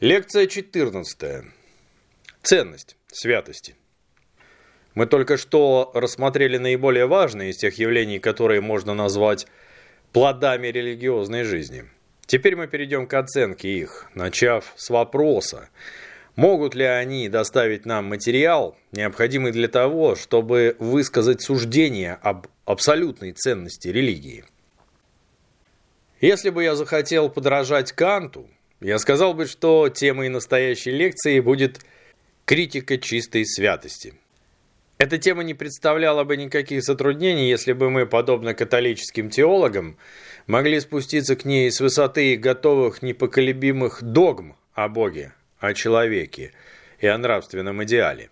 Лекция 14. Ценность святости. Мы только что рассмотрели наиболее важные из тех явлений, которые можно назвать плодами религиозной жизни. Теперь мы перейдем к оценке их, начав с вопроса, могут ли они доставить нам материал, необходимый для того, чтобы высказать суждение об абсолютной ценности религии. Если бы я захотел подражать Канту, я сказал бы, что темой настоящей лекции будет критика чистой святости. Эта тема не представляла бы никаких затруднений, если бы мы, подобно католическим теологам, могли спуститься к ней с высоты готовых непоколебимых догм о Боге, о человеке и о нравственном идеале.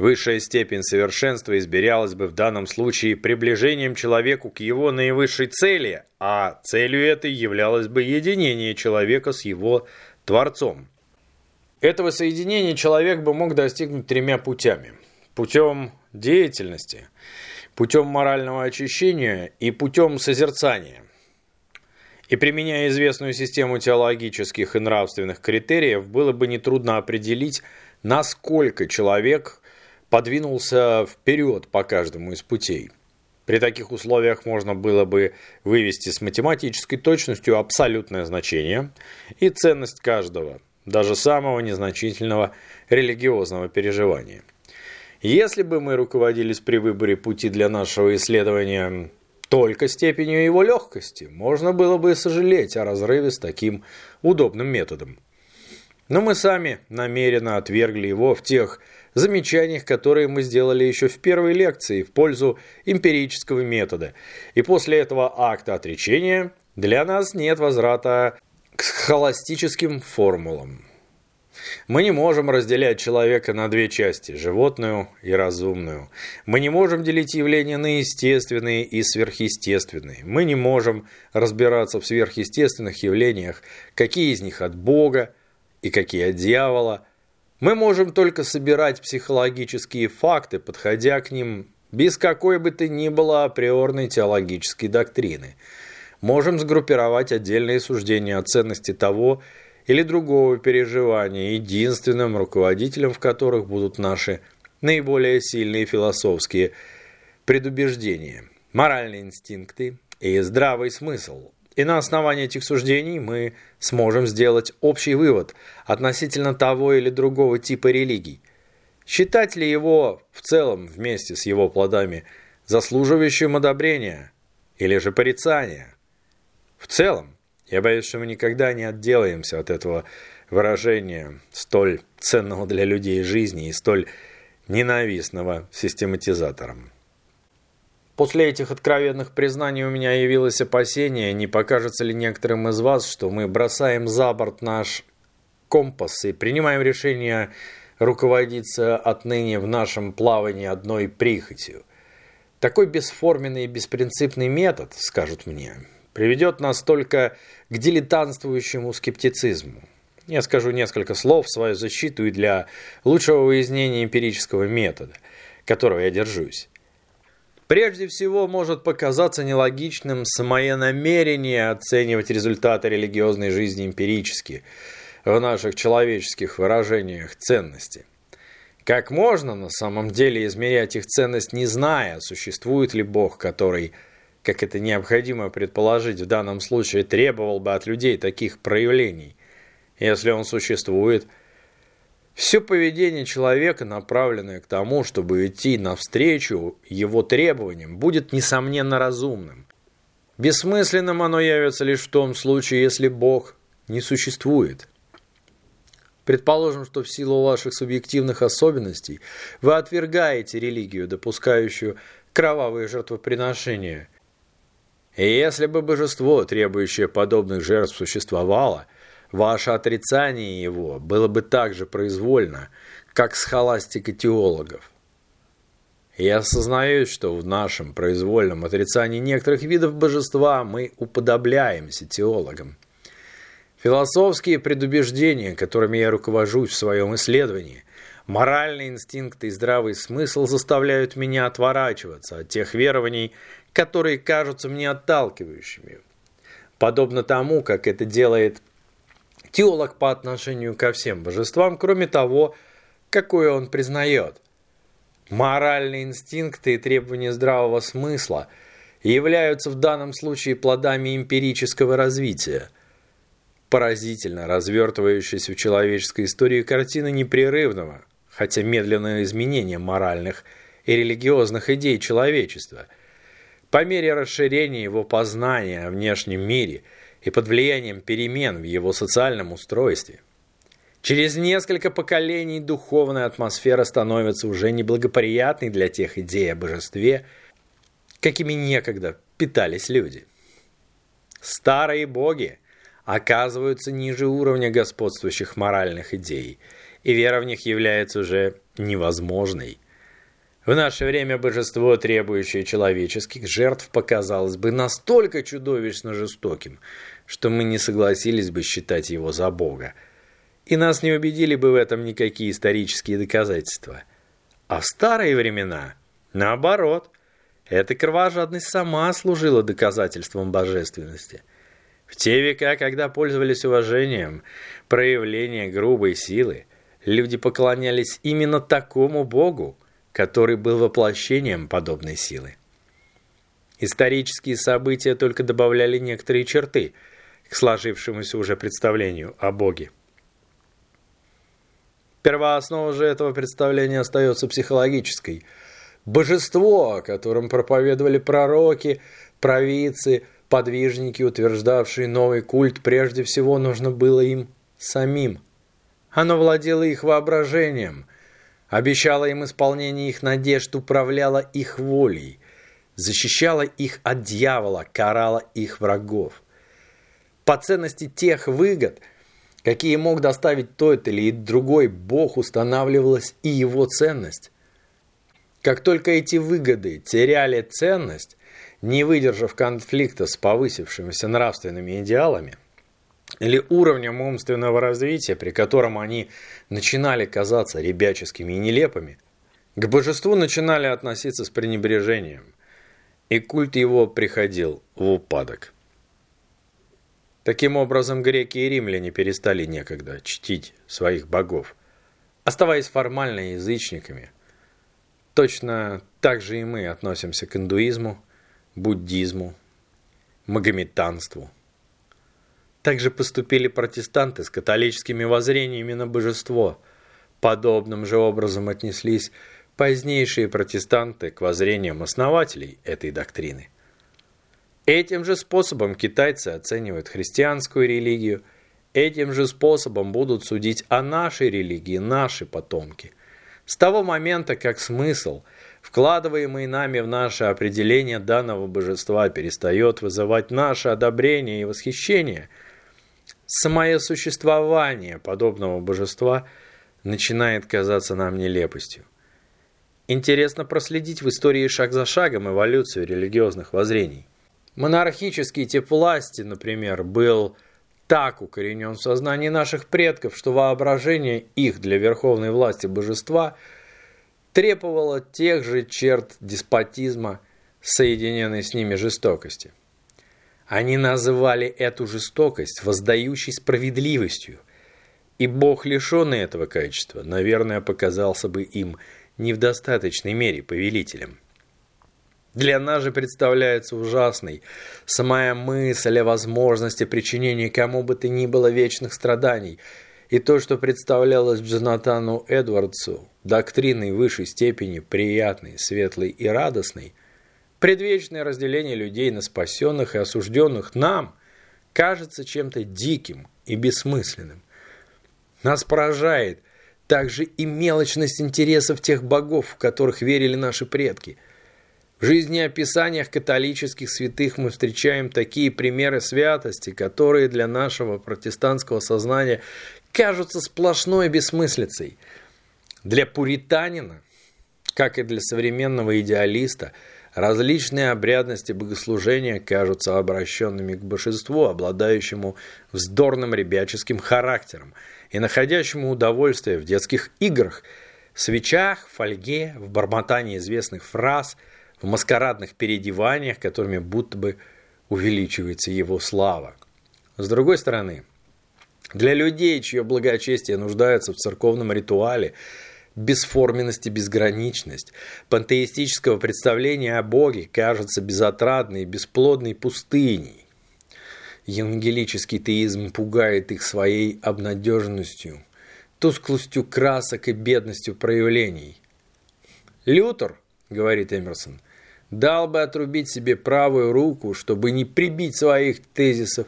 Высшая степень совершенства измерялась бы в данном случае приближением человеку к его наивысшей цели, а целью этой являлось бы единение человека с его Творцом. Этого соединения человек бы мог достигнуть тремя путями. Путем деятельности, путем морального очищения и путем созерцания. И применяя известную систему теологических и нравственных критериев, было бы нетрудно определить, насколько человек подвинулся вперед по каждому из путей. При таких условиях можно было бы вывести с математической точностью абсолютное значение и ценность каждого, даже самого незначительного религиозного переживания. Если бы мы руководились при выборе пути для нашего исследования только степенью его легкости, можно было бы сожалеть о разрыве с таким удобным методом. Но мы сами намеренно отвергли его в тех замечаниях, которые мы сделали еще в первой лекции в пользу эмпирического метода. И после этого акта отречения для нас нет возврата к холостическим формулам. Мы не можем разделять человека на две части – животную и разумную. Мы не можем делить явления на естественные и сверхъестественные. Мы не можем разбираться в сверхъестественных явлениях, какие из них от Бога и какие от дьявола – мы можем только собирать психологические факты, подходя к ним без какой бы то ни было априорной теологической доктрины. Можем сгруппировать отдельные суждения о ценности того или другого переживания, единственным руководителем в которых будут наши наиболее сильные философские предубеждения, моральные инстинкты и здравый смысл – и на основании этих суждений мы сможем сделать общий вывод относительно того или другого типа религий. Считать ли его в целом вместе с его плодами заслуживающим одобрения или же порицания? В целом, я боюсь, что мы никогда не отделаемся от этого выражения столь ценного для людей жизни и столь ненавистного систематизаторам. После этих откровенных признаний у меня явилось опасение, не покажется ли некоторым из вас, что мы бросаем за борт наш компас и принимаем решение руководиться отныне в нашем плавании одной прихотью. Такой бесформенный и беспринципный метод, скажут мне, приведет нас только к дилетантствующему скептицизму. Я скажу несколько слов в свою защиту и для лучшего выяснения эмпирического метода, которого я держусь. Прежде всего, может показаться нелогичным самое намерение оценивать результаты религиозной жизни эмпирически, в наших человеческих выражениях ценности. Как можно на самом деле измерять их ценность, не зная, существует ли Бог, который, как это необходимо предположить в данном случае, требовал бы от людей таких проявлений? Если он существует – все поведение человека, направленное к тому, чтобы идти навстречу его требованиям, будет, несомненно, разумным. Бессмысленным оно явится лишь в том случае, если Бог не существует. Предположим, что в силу ваших субъективных особенностей вы отвергаете религию, допускающую кровавые жертвоприношения. И если бы божество, требующее подобных жертв, существовало – Ваше отрицание его было бы так же произвольно, как с холастика теологов. Я осознаю, что в нашем произвольном отрицании некоторых видов божества мы уподобляемся теологам. Философские предубеждения, которыми я руковожусь в своем исследовании, моральные инстинкты и здравый смысл заставляют меня отворачиваться от тех верований, которые кажутся мне отталкивающими. Подобно тому, как это делает теолог по отношению ко всем божествам, кроме того, какое он признает. Моральные инстинкты и требования здравого смысла являются в данном случае плодами эмпирического развития. Поразительно развертывающаяся в человеческой истории картина непрерывного, хотя медленного изменения моральных и религиозных идей человечества. По мере расширения его познания о внешнем мире – и под влиянием перемен в его социальном устройстве. Через несколько поколений духовная атмосфера становится уже неблагоприятной для тех идей о божестве, какими некогда питались люди. Старые боги оказываются ниже уровня господствующих моральных идей, и вера в них является уже невозможной. В наше время божество, требующее человеческих жертв, показалось бы настолько чудовищно жестоким, что мы не согласились бы считать его за Бога. И нас не убедили бы в этом никакие исторические доказательства. А в старые времена, наоборот, эта кровожадность сама служила доказательством божественности. В те века, когда пользовались уважением, проявление грубой силы, люди поклонялись именно такому Богу, который был воплощением подобной силы. Исторические события только добавляли некоторые черты – к сложившемуся уже представлению о Боге. Первооснова же этого представления остается психологической. Божество, о котором проповедовали пророки, провидцы, подвижники, утверждавшие новый культ, прежде всего нужно было им самим. Оно владело их воображением, обещало им исполнение их надежд, управляло их волей, защищало их от дьявола, карало их врагов по ценности тех выгод, какие мог доставить тот или другой бог, устанавливалась и его ценность. Как только эти выгоды теряли ценность, не выдержав конфликта с повысившимися нравственными идеалами, или уровнем умственного развития, при котором они начинали казаться ребяческими и нелепыми, к божеству начинали относиться с пренебрежением, и культ его приходил в упадок. Таким образом, греки и римляне перестали некогда чтить своих богов, оставаясь формально язычниками. Точно так же и мы относимся к индуизму, буддизму, магометанству. Также поступили протестанты с католическими воззрениями на божество. Подобным же образом отнеслись позднейшие протестанты к воззрениям основателей этой доктрины – Этим же способом китайцы оценивают христианскую религию, этим же способом будут судить о нашей религии наши потомки. С того момента, как смысл, вкладываемый нами в наше определение данного божества, перестает вызывать наше одобрение и восхищение, самое существование подобного божества начинает казаться нам нелепостью. Интересно проследить в истории шаг за шагом эволюцию религиозных воззрений. Монархический тип власти, например, был так укоренен в сознании наших предков, что воображение их для верховной власти божества требовало тех же черт деспотизма, соединенной с ними жестокости. Они называли эту жестокость воздающей справедливостью, и Бог, лишенный этого качества, наверное, показался бы им не в достаточной мере повелителем. Для нас же представляется ужасной самая мысль о возможности причинения кому бы то ни было вечных страданий, и то, что представлялось Джонатану Эдвардсу доктриной высшей степени приятной, светлой и радостной, предвечное разделение людей на спасенных и осужденных нам кажется чем-то диким и бессмысленным. Нас поражает также и мелочность интересов тех богов, в которых верили наши предки – в жизнеописаниях католических святых мы встречаем такие примеры святости, которые для нашего протестантского сознания кажутся сплошной бессмыслицей. Для пуританина, как и для современного идеалиста, различные обрядности богослужения кажутся обращенными к божеству, обладающему вздорным ребяческим характером и находящему удовольствие в детских играх, свечах, фольге, в бормотании известных фраз – в маскарадных переодеваниях, которыми будто бы увеличивается его слава. С другой стороны, Для людей, чье благочестие нуждается в церковном ритуале, бесформенность и безграничность пантеистического представления о Боге кажется безотрадной и бесплодной пустыней. Евангелический теизм пугает их своей обнадеженностью, тусклостью красок и бедностью проявлений. «Лютер», — говорит Эмерсон, — «дал бы отрубить себе правую руку, чтобы не прибить своих тезисов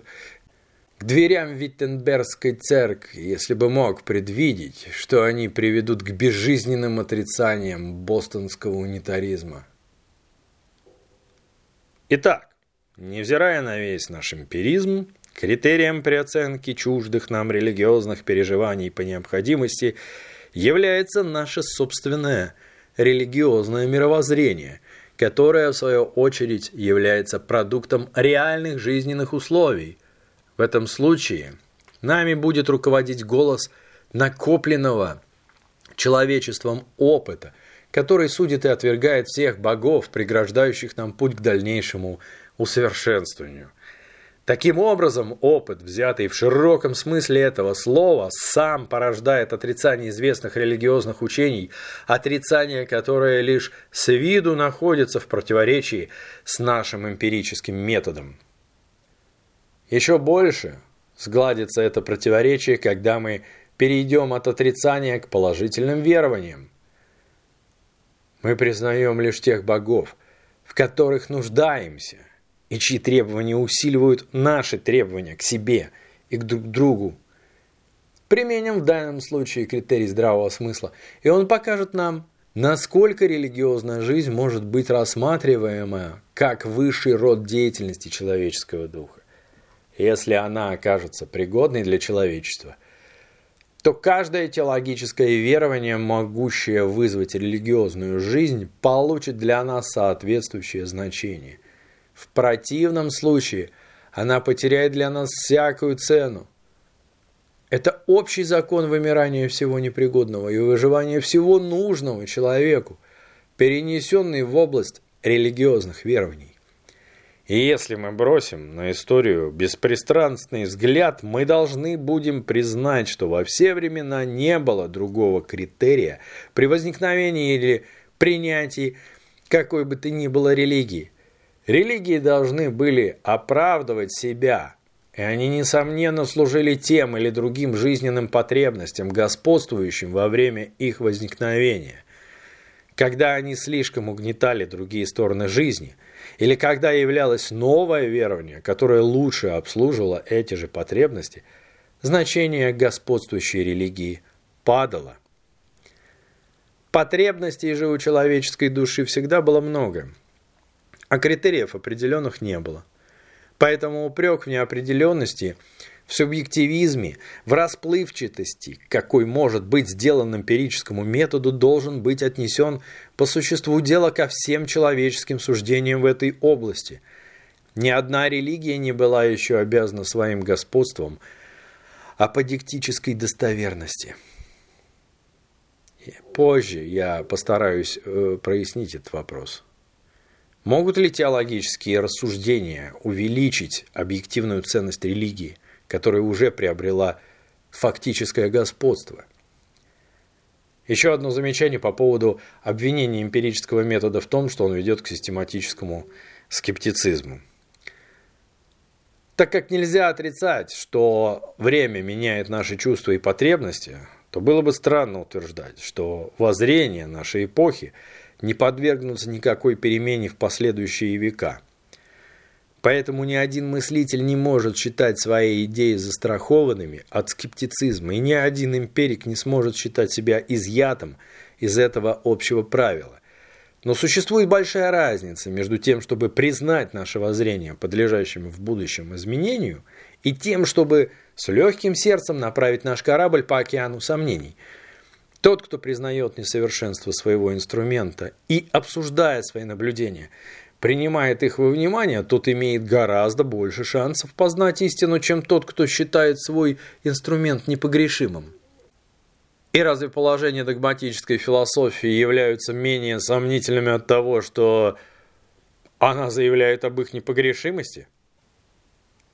к дверям Виттенбергской церкви, если бы мог предвидеть, что они приведут к безжизненным отрицаниям бостонского унитаризма». Итак, Невзирая на весь наш эмпиризм, критерием при оценке чуждых нам религиозных переживаний по необходимости является наше собственное религиозное мировоззрение, которое, в свою очередь, является продуктом реальных жизненных условий. В этом случае нами будет руководить голос накопленного человечеством опыта, который судит и отвергает всех богов, преграждающих нам путь к дальнейшему усовершенствованию. Таким образом, опыт, взятый в широком смысле этого слова, сам порождает отрицание известных религиозных учений, отрицание, которое лишь с виду находится в противоречии с нашим эмпирическим методом. Еще больше сгладится это противоречие, когда мы перейдем от отрицания к положительным верованиям. Мы признаем лишь тех богов, в которых нуждаемся – и чьи требования усиливают наши требования к себе и к друг другу. Применим в данном случае критерий здравого смысла, и он покажет нам, насколько религиозная жизнь может быть рассматриваема как высший род деятельности человеческого духа. Если она окажется пригодной для человечества, то каждое теологическое верование, могущее вызвать религиозную жизнь, получит для нас соответствующее значение. В противном случае она потеряет для нас всякую цену. Это общий закон вымирания всего непригодного и выживания всего нужного человеку, перенесенный в область религиозных верований. И если мы бросим на историю беспристрастный взгляд, мы должны будем признать, что во все времена не было другого критерия при возникновении или принятии какой бы то ни было религии, Религии должны были оправдывать себя, и они, несомненно, служили тем или другим жизненным потребностям, господствующим во время их возникновения. Когда они слишком угнетали другие стороны жизни, или когда являлось новое верование, которое лучше обслуживало эти же потребности, значение господствующей религии падало. Потребностей же у человеческой души всегда было много – а критериев определенных не было. Поэтому упрек в неопределенности, в субъективизме, в расплывчатости, какой может быть сделан эмпирическому методу, должен быть отнесен по существу дела ко всем человеческим суждениям в этой области. Ни одна религия не была еще обязана своим господством аподектической достоверности. Позже я постараюсь э, прояснить этот вопрос. Могут ли теологические рассуждения увеличить объективную ценность религии, которая уже приобрела фактическое господство? Еще одно замечание по поводу обвинения эмпирического метода в том, что он ведет к систематическому скептицизму. Так как нельзя отрицать, что время меняет наши чувства и потребности, то было бы странно утверждать, что воззрение нашей эпохи – не подвергнутся никакой перемене в последующие века. Поэтому ни один мыслитель не может считать свои идеи застрахованными от скептицизма, и ни один эмпирик не сможет считать себя изъятым из этого общего правила. Но существует большая разница между тем, чтобы признать наше воззрение подлежащим в будущем изменению, и тем, чтобы с легким сердцем направить наш корабль по океану сомнений – тот, кто признает несовершенство своего инструмента и, обсуждая свои наблюдения, принимает их во внимание, тот имеет гораздо больше шансов познать истину, чем тот, кто считает свой инструмент непогрешимым. И разве положения догматической философии являются менее сомнительными от того, что она заявляет об их непогрешимости?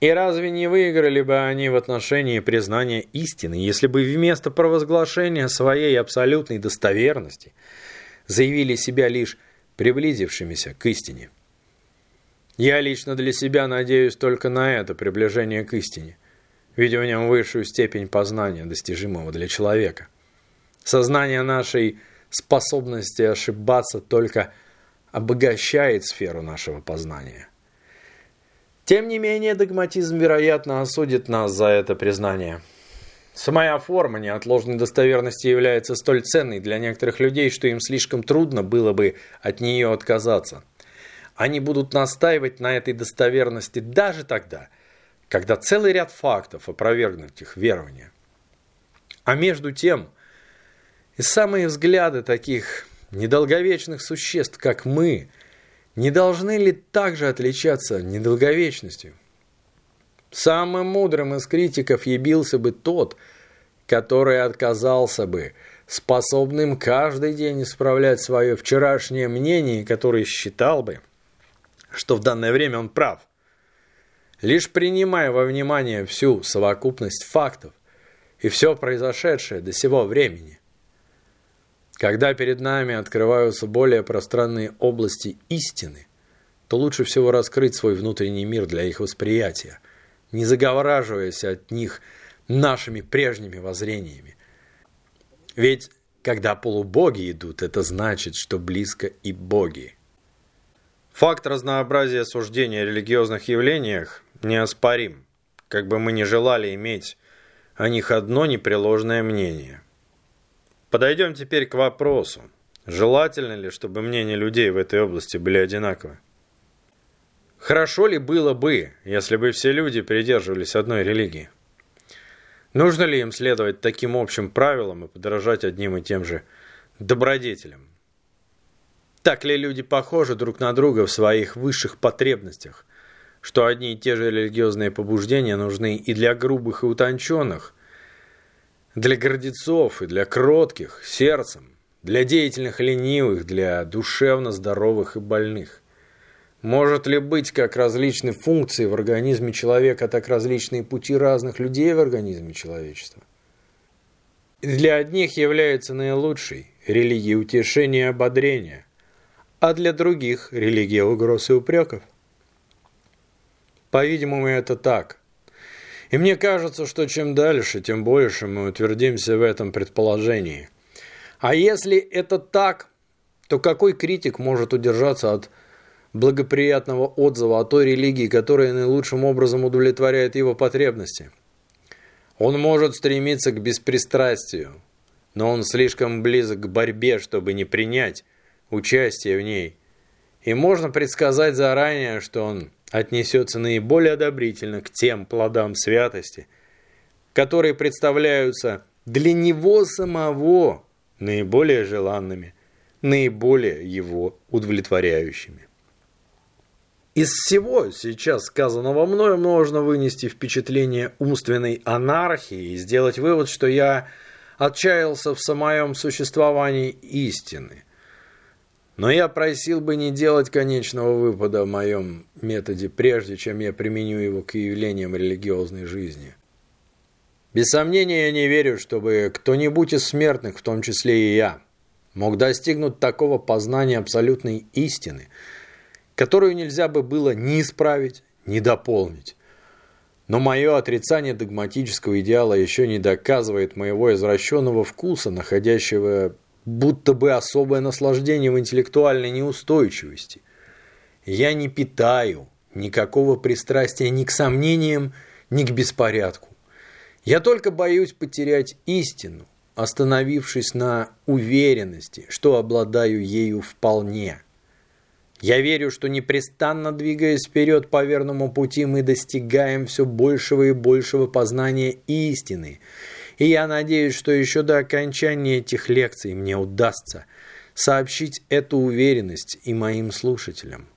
И разве не выиграли бы они в отношении признания истины, если бы вместо провозглашения своей абсолютной достоверности заявили себя лишь приблизившимися к истине? Я лично для себя надеюсь только на это приближение к истине, видя в нем высшую степень познания, достижимого для человека. Сознание нашей способности ошибаться только обогащает сферу нашего познания. Тем не менее, догматизм, вероятно, осудит нас за это признание. Самая форма неотложной достоверности является столь ценной для некоторых людей, что им слишком трудно было бы от нее отказаться. Они будут настаивать на этой достоверности даже тогда, когда целый ряд фактов опровергнут их верование. А между тем, и самые взгляды таких недолговечных существ, как мы, не должны ли также отличаться недолговечностью? Самым мудрым из критиков ебился бы тот, который отказался бы, способным каждый день исправлять свое вчерашнее мнение, который считал бы, что в данное время он прав. Лишь принимая во внимание всю совокупность фактов и все произошедшее до сего времени, когда перед нами открываются более пространные области истины, то лучше всего раскрыть свой внутренний мир для их восприятия, не заговораживаясь от них нашими прежними воззрениями. Ведь когда полубоги идут, это значит, что близко и боги. Факт разнообразия суждений о религиозных явлениях неоспорим, как бы мы ни желали иметь о них одно непреложное мнение – Подойдем теперь к вопросу. Желательно ли, чтобы мнения людей в этой области были одинаковы? Хорошо ли было бы, если бы все люди придерживались одной религии? Нужно ли им следовать таким общим правилам и подражать одним и тем же добродетелям? Так ли люди похожи друг на друга в своих высших потребностях, что одни и те же религиозные побуждения нужны и для грубых и утонченных, для гордецов и для кротких сердцем, для деятельных ленивых, для душевно здоровых и больных. Может ли быть как различные функции в организме человека, так различные пути разных людей в организме человечества? Для одних является наилучшей религия утешения и ободрения, а для других религия угроз и упреков. По-видимому, это так. И мне кажется, что чем дальше, тем больше мы утвердимся в этом предположении. А если это так, то какой критик может удержаться от благоприятного отзыва о той религии, которая наилучшим образом удовлетворяет его потребности? Он может стремиться к беспристрастию, но он слишком близок к борьбе, чтобы не принять участие в ней. И можно предсказать заранее, что он отнесется наиболее одобрительно к тем плодам святости, которые представляются для него самого наиболее желанными, наиболее его удовлетворяющими. Из всего сейчас сказанного мною можно вынести впечатление умственной анархии и сделать вывод, что я отчаялся в самом существовании истины, но я просил бы не делать конечного выпада в моем методе, прежде чем я применю его к явлениям религиозной жизни. Без сомнения, я не верю, чтобы кто-нибудь из смертных, в том числе и я, мог достигнуть такого познания абсолютной истины, которую нельзя бы было ни исправить, ни дополнить. Но мое отрицание догматического идеала еще не доказывает моего извращенного вкуса, находящего будто бы особое наслаждение в интеллектуальной неустойчивости. Я не питаю никакого пристрастия ни к сомнениям, ни к беспорядку. Я только боюсь потерять истину, остановившись на уверенности, что обладаю ею вполне. Я верю, что непрестанно двигаясь вперед по верному пути, мы достигаем все большего и большего познания истины – и я надеюсь, что еще до окончания этих лекций мне удастся сообщить эту уверенность и моим слушателям.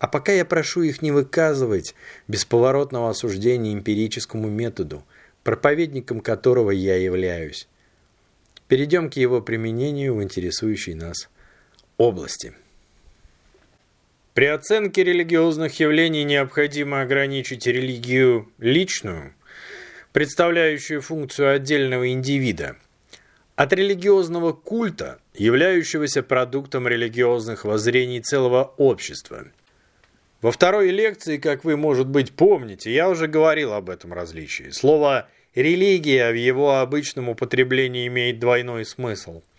А пока я прошу их не выказывать бесповоротного осуждения эмпирическому методу, проповедником которого я являюсь. Перейдем к его применению в интересующей нас области. При оценке религиозных явлений необходимо ограничить религию личную, представляющую функцию отдельного индивида, от религиозного культа, являющегося продуктом религиозных воззрений целого общества. Во второй лекции, как вы, может быть, помните, я уже говорил об этом различии. Слово «религия» в его обычном употреблении имеет двойной смысл –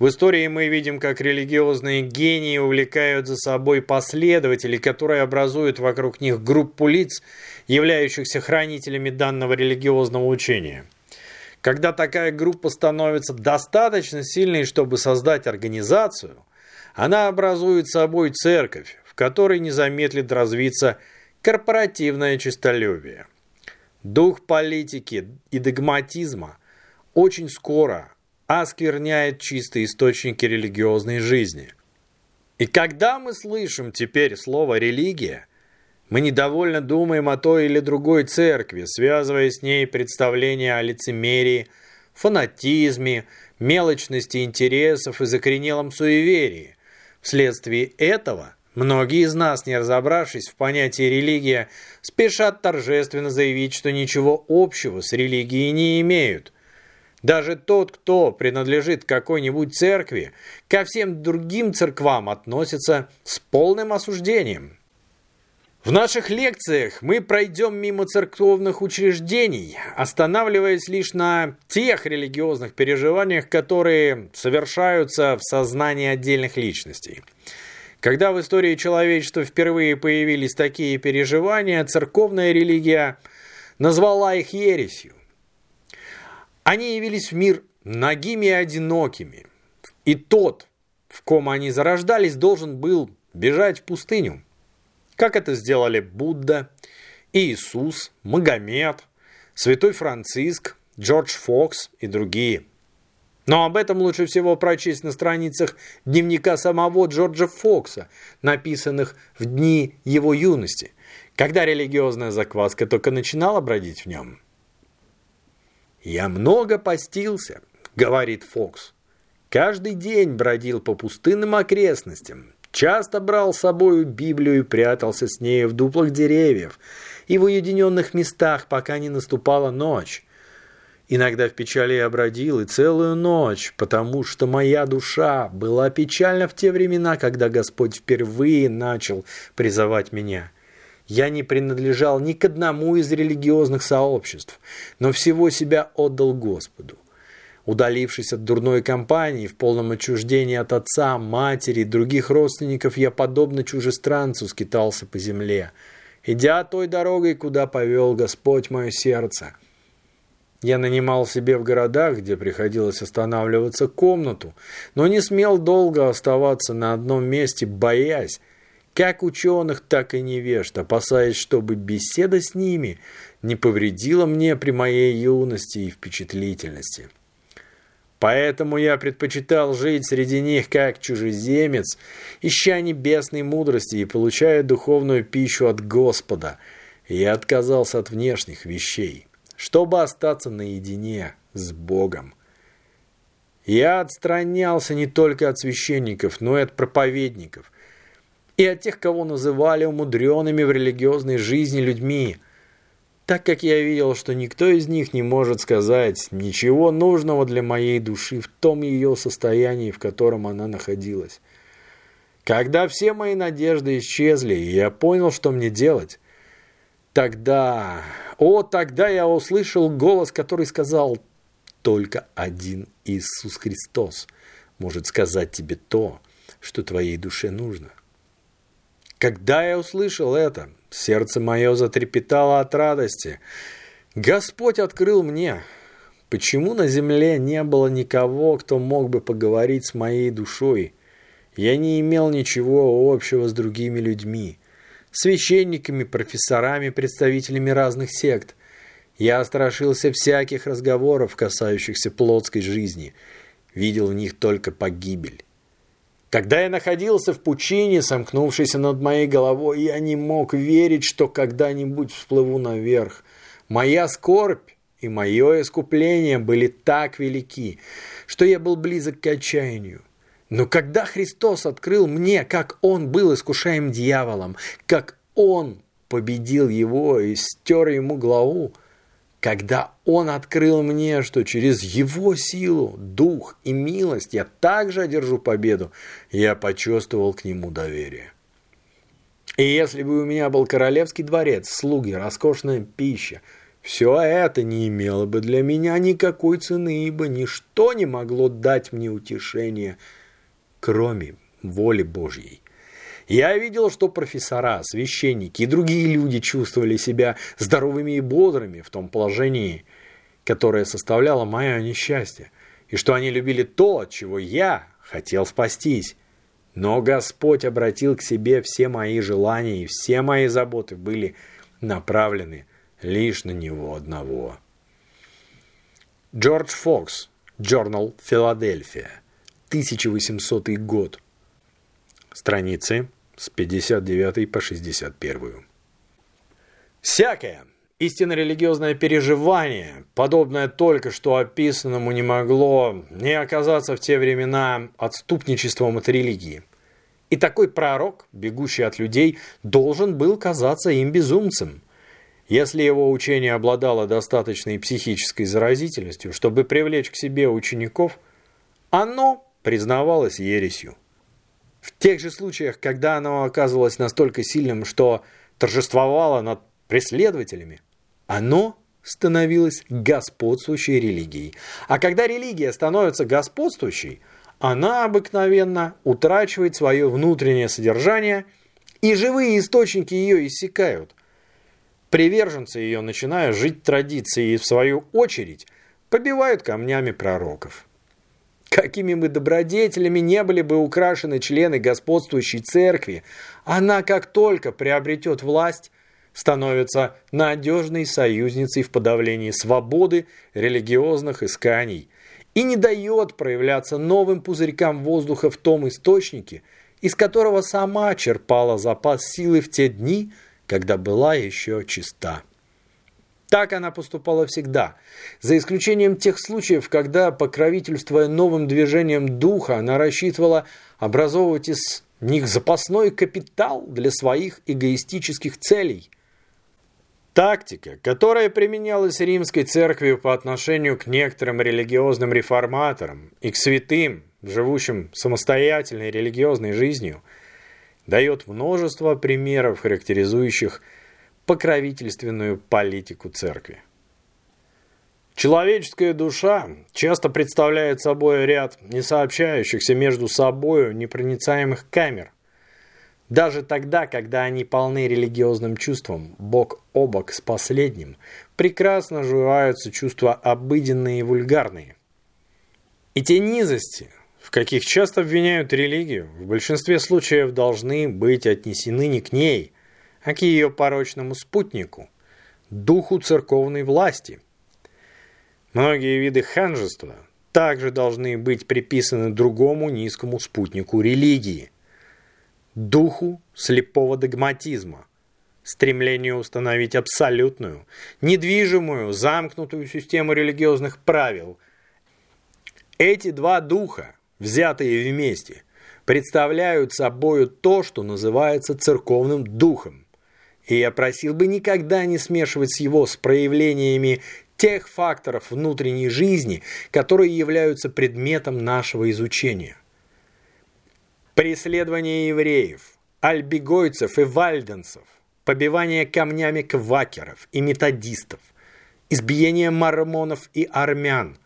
в истории мы видим, как религиозные гении увлекают за собой последователей, которые образуют вокруг них группу лиц, являющихся хранителями данного религиозного учения. Когда такая группа становится достаточно сильной, чтобы создать организацию, она образует собой церковь, в которой не замедлит развиться корпоративное честолюбие. Дух политики и догматизма очень скоро – оскверняет чистые источники религиозной жизни. И когда мы слышим теперь слово «религия», мы недовольно думаем о той или другой церкви, связывая с ней представления о лицемерии, фанатизме, мелочности интересов и закоренелом суеверии. Вследствие этого многие из нас, не разобравшись в понятии «религия», спешат торжественно заявить, что ничего общего с религией не имеют – даже тот, кто принадлежит какой-нибудь церкви, ко всем другим церквам относится с полным осуждением. В наших лекциях мы пройдем мимо церковных учреждений, останавливаясь лишь на тех религиозных переживаниях, которые совершаются в сознании отдельных личностей. Когда в истории человечества впервые появились такие переживания, церковная религия назвала их ересью. Они явились в мир нагими и одинокими. И тот, в ком они зарождались, должен был бежать в пустыню. Как это сделали Будда, Иисус, Магомед, Святой Франциск, Джордж Фокс и другие. Но об этом лучше всего прочесть на страницах дневника самого Джорджа Фокса, написанных в дни его юности, когда религиозная закваска только начинала бродить в нем. «Я много постился», — говорит Фокс. «Каждый день бродил по пустынным окрестностям, часто брал с собою Библию и прятался с ней в дуплах деревьев и в уединенных местах, пока не наступала ночь». Иногда в печали я бродил и целую ночь, потому что моя душа была печальна в те времена, когда Господь впервые начал призывать меня. Я не принадлежал ни к одному из религиозных сообществ, но всего себя отдал Господу. Удалившись от дурной компании, в полном отчуждении от отца, матери и других родственников, я, подобно чужестранцу, скитался по земле, идя той дорогой, куда повел Господь мое сердце. Я нанимал себе в городах, где приходилось останавливаться, комнату, но не смел долго оставаться на одном месте, боясь, как ученых, так и невежд, опасаясь, чтобы беседа с ними не повредила мне при моей юности и впечатлительности. Поэтому я предпочитал жить среди них как чужеземец, ища небесной мудрости и получая духовную пищу от Господа. я отказался от внешних вещей, чтобы остаться наедине с Богом. Я отстранялся не только от священников, но и от проповедников – и от тех, кого называли умудренными в религиозной жизни людьми, так как я видел, что никто из них не может сказать ничего нужного для моей души в том ее состоянии, в котором она находилась. Когда все мои надежды исчезли, и я понял, что мне делать, тогда, о, тогда я услышал голос, который сказал, только один Иисус Христос может сказать тебе то, что твоей душе нужно. Когда я услышал это, сердце мое затрепетало от радости. Господь открыл мне, почему на земле не было никого, кто мог бы поговорить с моей душой. Я не имел ничего общего с другими людьми, священниками, профессорами, представителями разных сект. Я страшился всяких разговоров, касающихся плотской жизни, видел в них только погибель. Когда я находился в пучине, сомкнувшейся над моей головой, я не мог верить, что когда-нибудь всплыву наверх. Моя скорбь и мое искупление были так велики, что я был близок к отчаянию. Но когда Христос открыл мне, как Он был искушаем дьяволом, как Он победил его и стер ему главу, когда Он открыл мне, что через Его силу, дух и милость я также одержу победу, я почувствовал к Нему доверие. И если бы у меня был королевский дворец, слуги, роскошная пища, все это не имело бы для меня никакой цены, ибо ничто не могло дать мне утешения, кроме воли Божьей. Я видел, что профессора, священники и другие люди чувствовали себя здоровыми и бодрыми в том положении, которое составляло мое несчастье, и что они любили то, от чего я хотел спастись. Но Господь обратил к себе все мои желания, и все мои заботы были направлены лишь на него одного. Джордж Фокс, Journal Филадельфия, 1800 год. Страницы с 59 по 61. Всякое истинно религиозное переживание, подобное только что описанному, не могло не оказаться в те времена отступничеством от религии. И такой пророк, бегущий от людей, должен был казаться им безумцем. Если его учение обладало достаточной психической заразительностью, чтобы привлечь к себе учеников, оно признавалось ересью. В тех же случаях, когда оно оказывалось настолько сильным, что торжествовало над преследователями, оно становилось господствующей религией. А когда религия становится господствующей, она обыкновенно утрачивает свое внутреннее содержание, и живые источники ее иссякают. Приверженцы ее начинают жить традицией и, в свою очередь, побивают камнями пророков. Какими бы добродетелями не были бы украшены члены господствующей церкви, она, как только приобретет власть, становится надежной союзницей в подавлении свободы религиозных исканий и не дает проявляться новым пузырькам воздуха в том источнике, из которого сама черпала запас силы в те дни, когда была еще чиста. Так она поступала всегда, за исключением тех случаев, когда, покровительствуя новым движением духа, она рассчитывала образовывать из них запасной капитал для своих эгоистических целей. Тактика, которая применялась римской церковью по отношению к некоторым религиозным реформаторам и к святым, живущим самостоятельной религиозной жизнью, дает множество примеров, характеризующих покровительственную политику церкви. Человеческая душа часто представляет собой ряд несообщающихся между собой непроницаемых камер. Даже тогда, когда они полны религиозным чувством, бок о бок с последним, прекрасно живаются чувства обыденные и вульгарные. И те низости, в каких часто обвиняют религию, в большинстве случаев должны быть отнесены не к ней – а к ее порочному спутнику, духу церковной власти. Многие виды ханжества также должны быть приписаны другому низкому спутнику религии, духу слепого догматизма, стремлению установить абсолютную, недвижимую, замкнутую систему религиозных правил. Эти два духа, взятые вместе, представляют собою то, что называется церковным духом. И я просил бы никогда не смешивать его с проявлениями тех факторов внутренней жизни, которые являются предметом нашего изучения. Преследование евреев, альбигойцев и вальденцев, побивание камнями квакеров и методистов, избиение мормонов и армян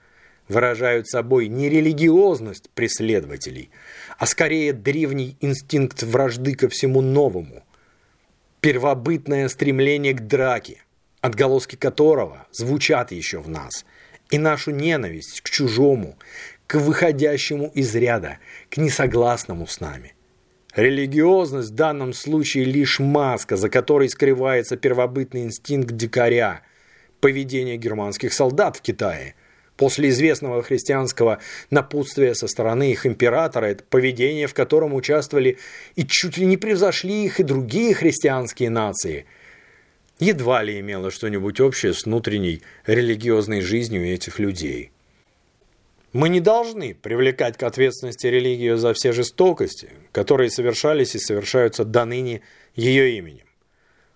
выражают собой не религиозность преследователей, а скорее древний инстинкт вражды ко всему новому – первобытное стремление к драке, отголоски которого звучат еще в нас, и нашу ненависть к чужому, к выходящему из ряда, к несогласному с нами. Религиозность в данном случае лишь маска, за которой скрывается первобытный инстинкт дикаря, поведение германских солдат в Китае – После известного христианского напутствия со стороны их императора, это поведение, в котором участвовали и чуть ли не превзошли их и другие христианские нации, едва ли имело что-нибудь общее с внутренней религиозной жизнью этих людей. Мы не должны привлекать к ответственности религию за все жестокости, которые совершались и совершаются до ныне ее именем.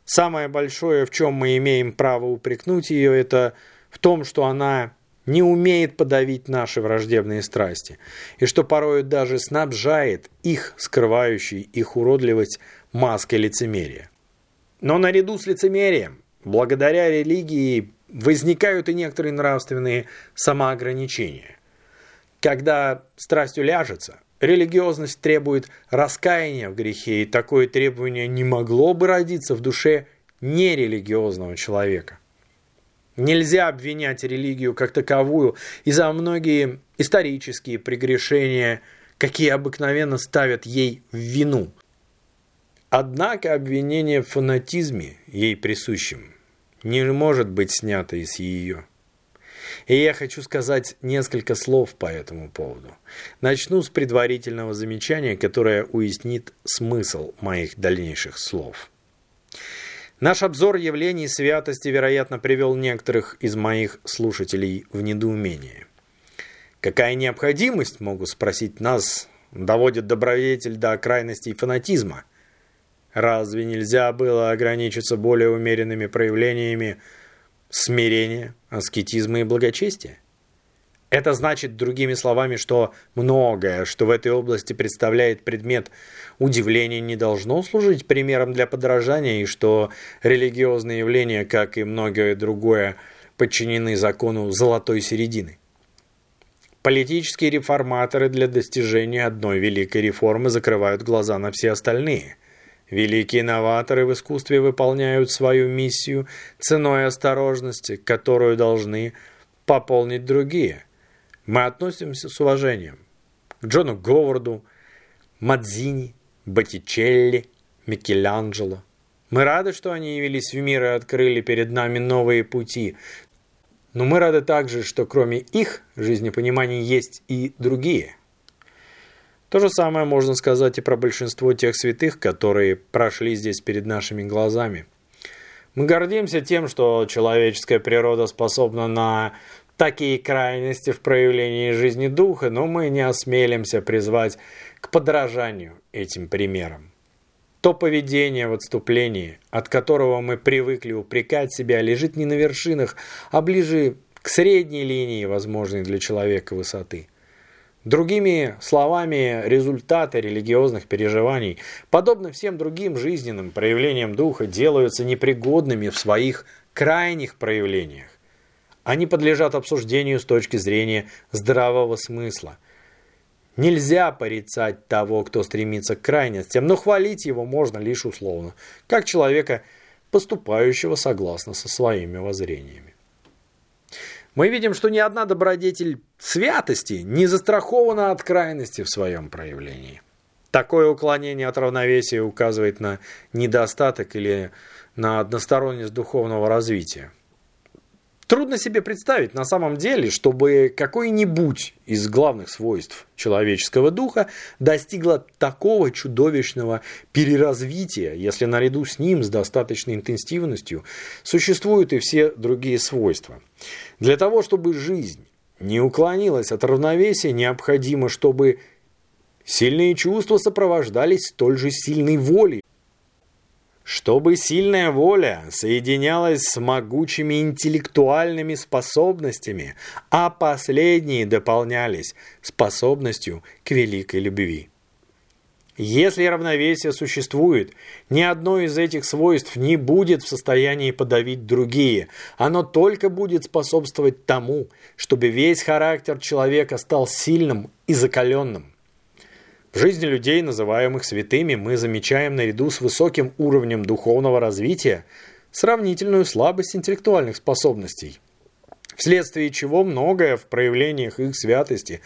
Самое большое, в чем мы имеем право упрекнуть ее, это в том, что она не умеет подавить наши враждебные страсти, и что порою даже снабжает их, скрывающей их уродливость, маской лицемерия. Но наряду с лицемерием, благодаря религии, возникают и некоторые нравственные самоограничения. Когда страсть уляжется, религиозность требует раскаяния в грехе, и такое требование не могло бы родиться в душе нерелигиозного человека. Нельзя обвинять религию как таковую и за многие исторические прегрешения, какие обыкновенно ставят ей в вину. Однако обвинение в фанатизме, ей присущем, не может быть снято из ее. И я хочу сказать несколько слов по этому поводу. Начну с предварительного замечания, которое уяснит смысл моих дальнейших слов. Наш обзор явлений святости, вероятно, привел некоторых из моих слушателей в недоумение. Какая необходимость, могу спросить нас, доводит добродетель до крайностей фанатизма? Разве нельзя было ограничиться более умеренными проявлениями смирения, аскетизма и благочестия. Это значит, другими словами, что многое, что в этой области представляет предмет удивления, не должно служить примером для подражания, и что религиозные явления, как и многое другое, подчинены закону золотой середины. Политические реформаторы для достижения одной великой реформы закрывают глаза на все остальные – Великие новаторы в искусстве выполняют свою миссию ценой осторожности, которую должны пополнить другие. Мы относимся с уважением к Джону Говарду, Мадзини, Боттичелли, Микеланджело. Мы рады, что они явились в мир и открыли перед нами новые пути. Но мы рады также, что кроме их жизнепонимания есть и другие – то же самое можно сказать и про большинство тех святых, которые прошли здесь перед нашими глазами. Мы гордимся тем, что человеческая природа способна на такие крайности в проявлении жизни духа, но мы не осмелимся призвать к подражанию этим примерам. То поведение в отступлении, от которого мы привыкли упрекать себя, лежит не на вершинах, а ближе к средней линии возможной для человека высоты – Другими словами, результаты религиозных переживаний, подобно всем другим жизненным проявлениям духа, делаются непригодными в своих крайних проявлениях. Они подлежат обсуждению с точки зрения здравого смысла. Нельзя порицать того, кто стремится к крайностям, но хвалить его можно лишь условно, как человека, поступающего согласно со своими воззрениями мы видим, что ни одна добродетель святости не застрахована от крайности в своем проявлении. Такое уклонение от равновесия указывает на недостаток или на односторонность духовного развития. Трудно себе представить на самом деле, чтобы какой-нибудь из главных свойств человеческого духа достигло такого чудовищного переразвития, если наряду с ним с достаточной интенсивностью существуют и все другие свойства. Для того, чтобы жизнь не уклонилась от равновесия, необходимо, чтобы сильные чувства сопровождались столь же сильной волей, чтобы сильная воля соединялась с могучими интеллектуальными способностями, а последние дополнялись способностью к великой любви. Если равновесие существует, ни одно из этих свойств не будет в состоянии подавить другие. Оно только будет способствовать тому, чтобы весь характер человека стал сильным и закаленным. В жизни людей, называемых святыми, мы замечаем наряду с высоким уровнем духовного развития сравнительную слабость интеллектуальных способностей, вследствие чего многое в проявлениях их святости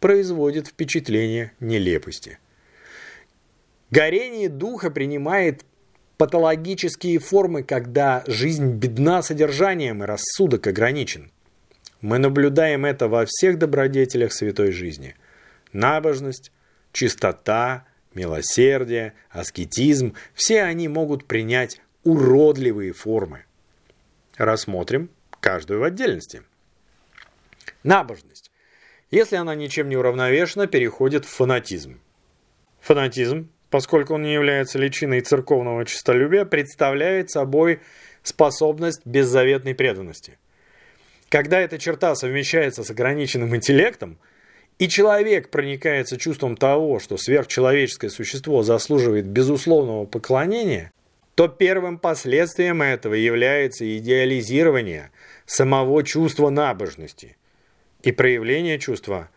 производит впечатление нелепости. Горение духа принимает патологические формы, когда жизнь бедна содержанием и рассудок ограничен. Мы наблюдаем это во всех добродетелях святой жизни. Набожность, чистота, милосердие, аскетизм – все они могут принять уродливые формы. Рассмотрим каждую в отдельности. Набожность Если она ничем не уравновешена, переходит в фанатизм. Фанатизм, поскольку он не является личиной церковного честолюбия, представляет собой способность беззаветной преданности. Когда эта черта совмещается с ограниченным интеллектом, и человек проникается чувством того, что сверхчеловеческое существо заслуживает безусловного поклонения, то первым последствием этого является идеализирование самого чувства набожности. И проявление чувства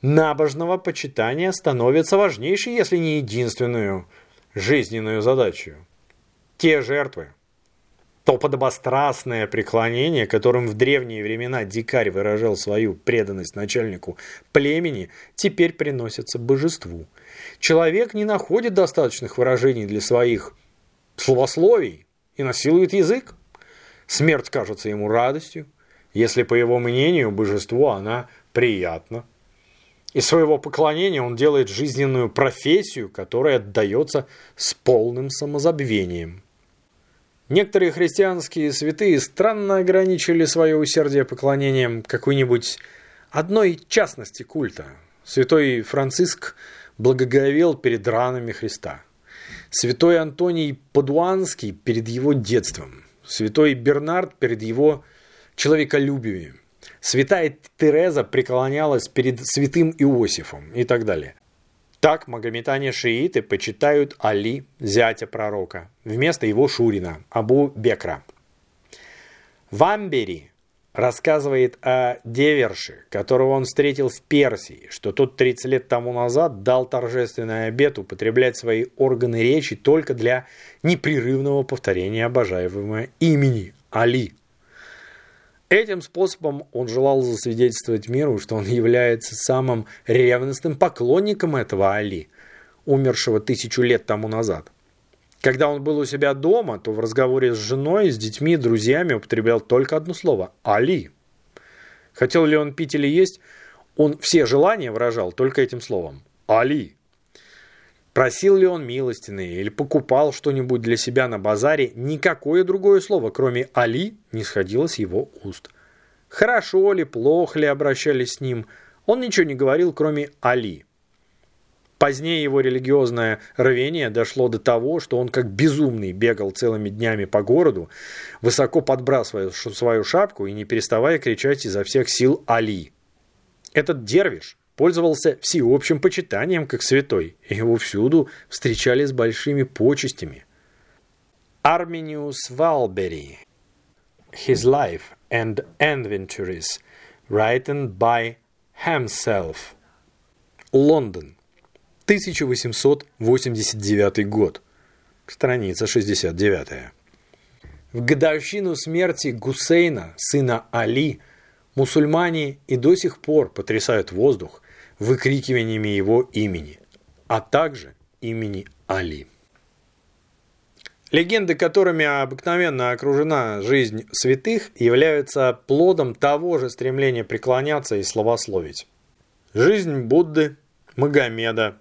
набожного почитания становится важнейшей, если не единственную жизненную задачей. Те жертвы, то подобострастное преклонение, которым в древние времена дикарь выражал свою преданность начальнику племени, теперь приносится божеству. Человек не находит достаточных выражений для своих словословий и насилует язык. Смерть кажется ему радостью, если, по его мнению, божеству она приятна. Из своего поклонения он делает жизненную профессию, которая отдается с полным самозабвением. Некоторые христианские святые странно ограничили свое усердие поклонением какой-нибудь одной частности культа. Святой Франциск благоговел перед ранами Христа. Святой Антоний Падуанский перед его детством, святой Бернард перед его человеколюбием, святая Тереза преклонялась перед святым Иосифом и так далее. Так магометане-шииты почитают Али, зятя пророка, вместо его Шурина, Абу Бекра. Вамбери рассказывает о Деверше, которого он встретил в Персии, что тот 30 лет тому назад дал торжественный обет употреблять свои органы речи только для непрерывного повторения обожаемого имени Али. Этим способом он желал засвидетельствовать миру, что он является самым ревностным поклонником этого Али, умершего тысячу лет тому назад. Когда он был у себя дома, то в разговоре с женой, с детьми, друзьями употреблял только одно слово – «Али». Хотел ли он пить или есть, он все желания выражал только этим словом – «Али». Просил ли он милостины или покупал что-нибудь для себя на базаре, никакое другое слово, кроме «Али», не сходило с его уст. Хорошо ли, плохо ли обращались с ним, он ничего не говорил, кроме «Али». Позднее его религиозное рвение дошло до того, что он как безумный бегал целыми днями по городу, высоко подбрасывая свою шапку и не переставая кричать изо всех сил «Али!». Этот дервиш пользовался всеобщим почитанием как святой, его всюду встречали с большими почестями. Армениус Валбери His Life and Adventures Written by himself Лондон 1889 год. Страница 69. В годовщину смерти Гусейна, сына Али, мусульмане и до сих пор потрясают воздух выкрикиваниями его имени, а также имени Али. Легенды, которыми обыкновенно окружена жизнь святых, являются плодом того же стремления преклоняться и словословить. Жизнь Будды, Магомеда,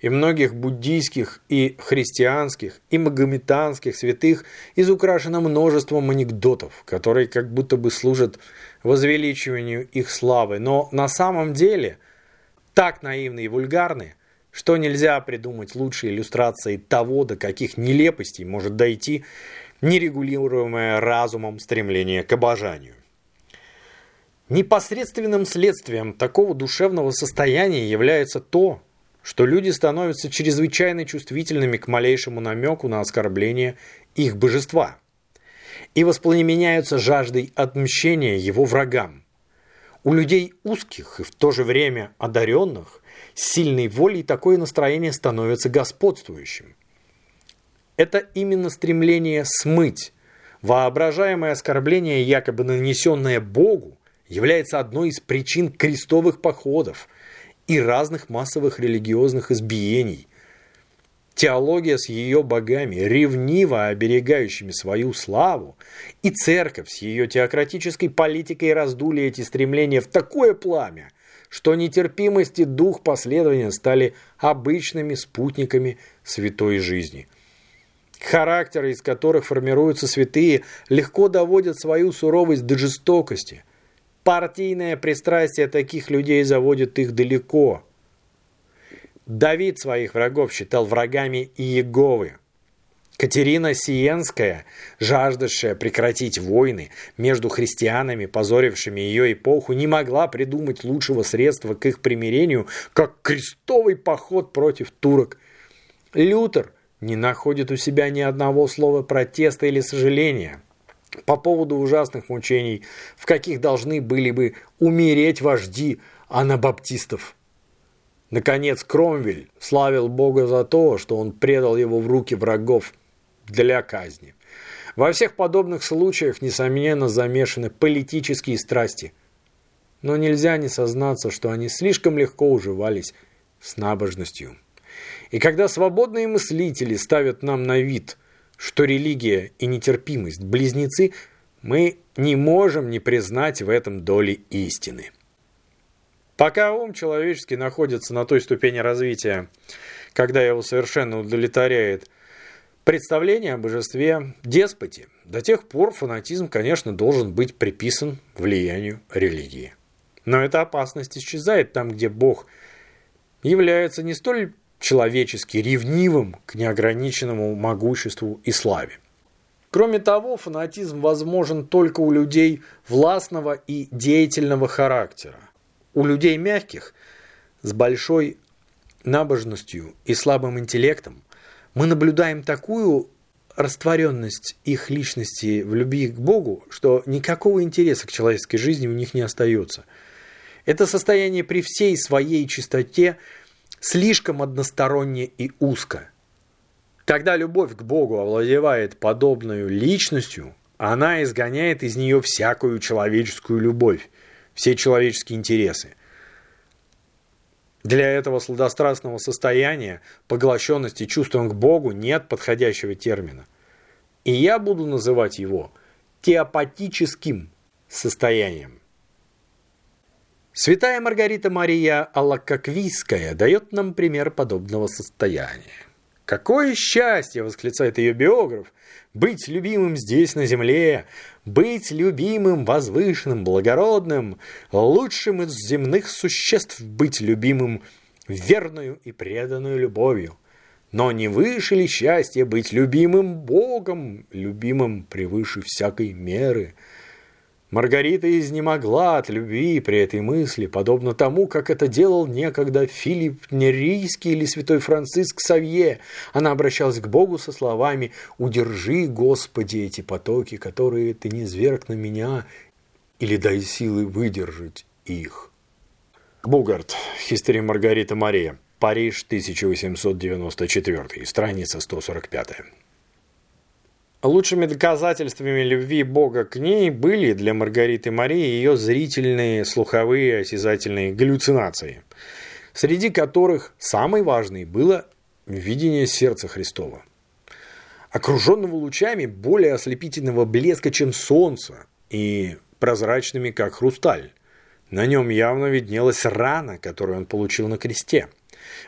и многих буддийских и христианских и магометанских святых изукрашено множеством анекдотов, которые как будто бы служат возвеличиванию их славы, но на самом деле так наивны и вульгарны, что нельзя придумать лучшей иллюстрации того, до каких нелепостей может дойти нерегулируемое разумом стремление к обожанию. Непосредственным следствием такого душевного состояния является то, что люди становятся чрезвычайно чувствительными к малейшему намеку на оскорбление их божества и воспламеняются жаждой отмщения его врагам. У людей узких и в то же время одаренных с сильной волей такое настроение становится господствующим. Это именно стремление смыть воображаемое оскорбление, якобы нанесенное Богу, является одной из причин крестовых походов – и разных массовых религиозных избиений. Теология с ее богами, ревниво оберегающими свою славу, и церковь с ее теократической политикой раздули эти стремления в такое пламя, что нетерпимость и дух последования стали обычными спутниками святой жизни. Характеры, из которых формируются святые, легко доводят свою суровость до жестокости. Партийное пристрастие таких людей заводит их далеко. Давид своих врагов считал врагами Иеговы. Катерина Сиенская, жаждавшая прекратить войны между христианами, позорившими ее эпоху, не могла придумать лучшего средства к их примирению, как крестовый поход против турок. Лютер не находит у себя ни одного слова протеста или сожаления по поводу ужасных мучений, в каких должны были бы умереть вожди анабаптистов. Наконец, Кромвель славил Бога за то, что он предал его в руки врагов для казни. Во всех подобных случаях, несомненно, замешаны политические страсти. Но нельзя не сознаться, что они слишком легко уживались с набожностью. И когда свободные мыслители ставят нам на вид, что религия и нетерпимость – близнецы, мы не можем не признать в этом доли истины. Пока ум человеческий находится на той ступени развития, когда его совершенно удовлетворяет представление о божестве деспоте, до тех пор фанатизм, конечно, должен быть приписан влиянию религии. Но эта опасность исчезает там, где Бог является не столь человечески ревнивым к неограниченному могуществу и славе. Кроме того, фанатизм возможен только у людей властного и деятельного характера. У людей мягких, с большой набожностью и слабым интеллектом, мы наблюдаем такую растворенность их личности в любви к Богу, что никакого интереса к человеческой жизни у них не остается. Это состояние при всей своей чистоте слишком односторонне и узко. Когда любовь к Богу овладевает подобной личностью, она изгоняет из нее всякую человеческую любовь, все человеческие интересы – для этого сладострастного состояния, поглощенности чувством к Богу, нет подходящего термина. И я буду называть его теопатическим состоянием. Святая Маргарита Мария Аллакаквийская дает нам пример подобного состояния. Какое счастье, восклицает ее биограф, быть любимым здесь на земле, быть любимым, возвышенным, благородным, лучшим из земных существ быть любимым верную и преданную любовью. Но не выше ли счастье быть любимым Богом, любимым превыше всякой меры – Маргарита изнемогла от любви при этой мысли, подобно тому, как это делал некогда Филипп Нерийский или святой Франциск Савье. Она обращалась к Богу со словами «Удержи, Господи, эти потоки, которые Ты не зверг на меня, или дай силы выдержать их». Бугарт. Хистория Маргарита Мария. Париж, 1894. Страница 145. Лучшими доказательствами любви Бога к ней были для Маргариты Марии ее зрительные, слуховые, осязательные галлюцинации, среди которых самой важной было видение сердца Христова, окруженного лучами более ослепительного блеска, чем солнце, и прозрачными, как хрусталь. На нем явно виднелась рана, которую он получил на кресте.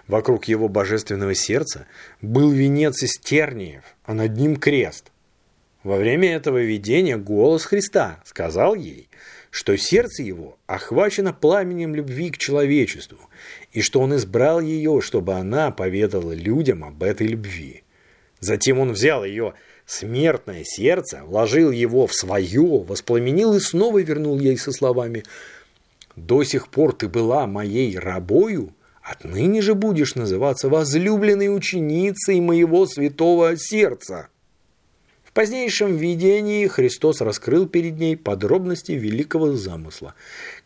Вокруг его божественного сердца был венец из терниев, а над ним крест – во время этого видения голос Христа сказал ей, что сердце его охвачено пламенем любви к человечеству, и что он избрал ее, чтобы она поведала людям об этой любви. Затем он взял ее смертное сердце, вложил его в свое, воспламенил и снова вернул ей со словами «До сих пор ты была моей рабою, отныне же будешь называться возлюбленной ученицей моего святого сердца» позднейшем видении Христос раскрыл перед ней подробности великого замысла,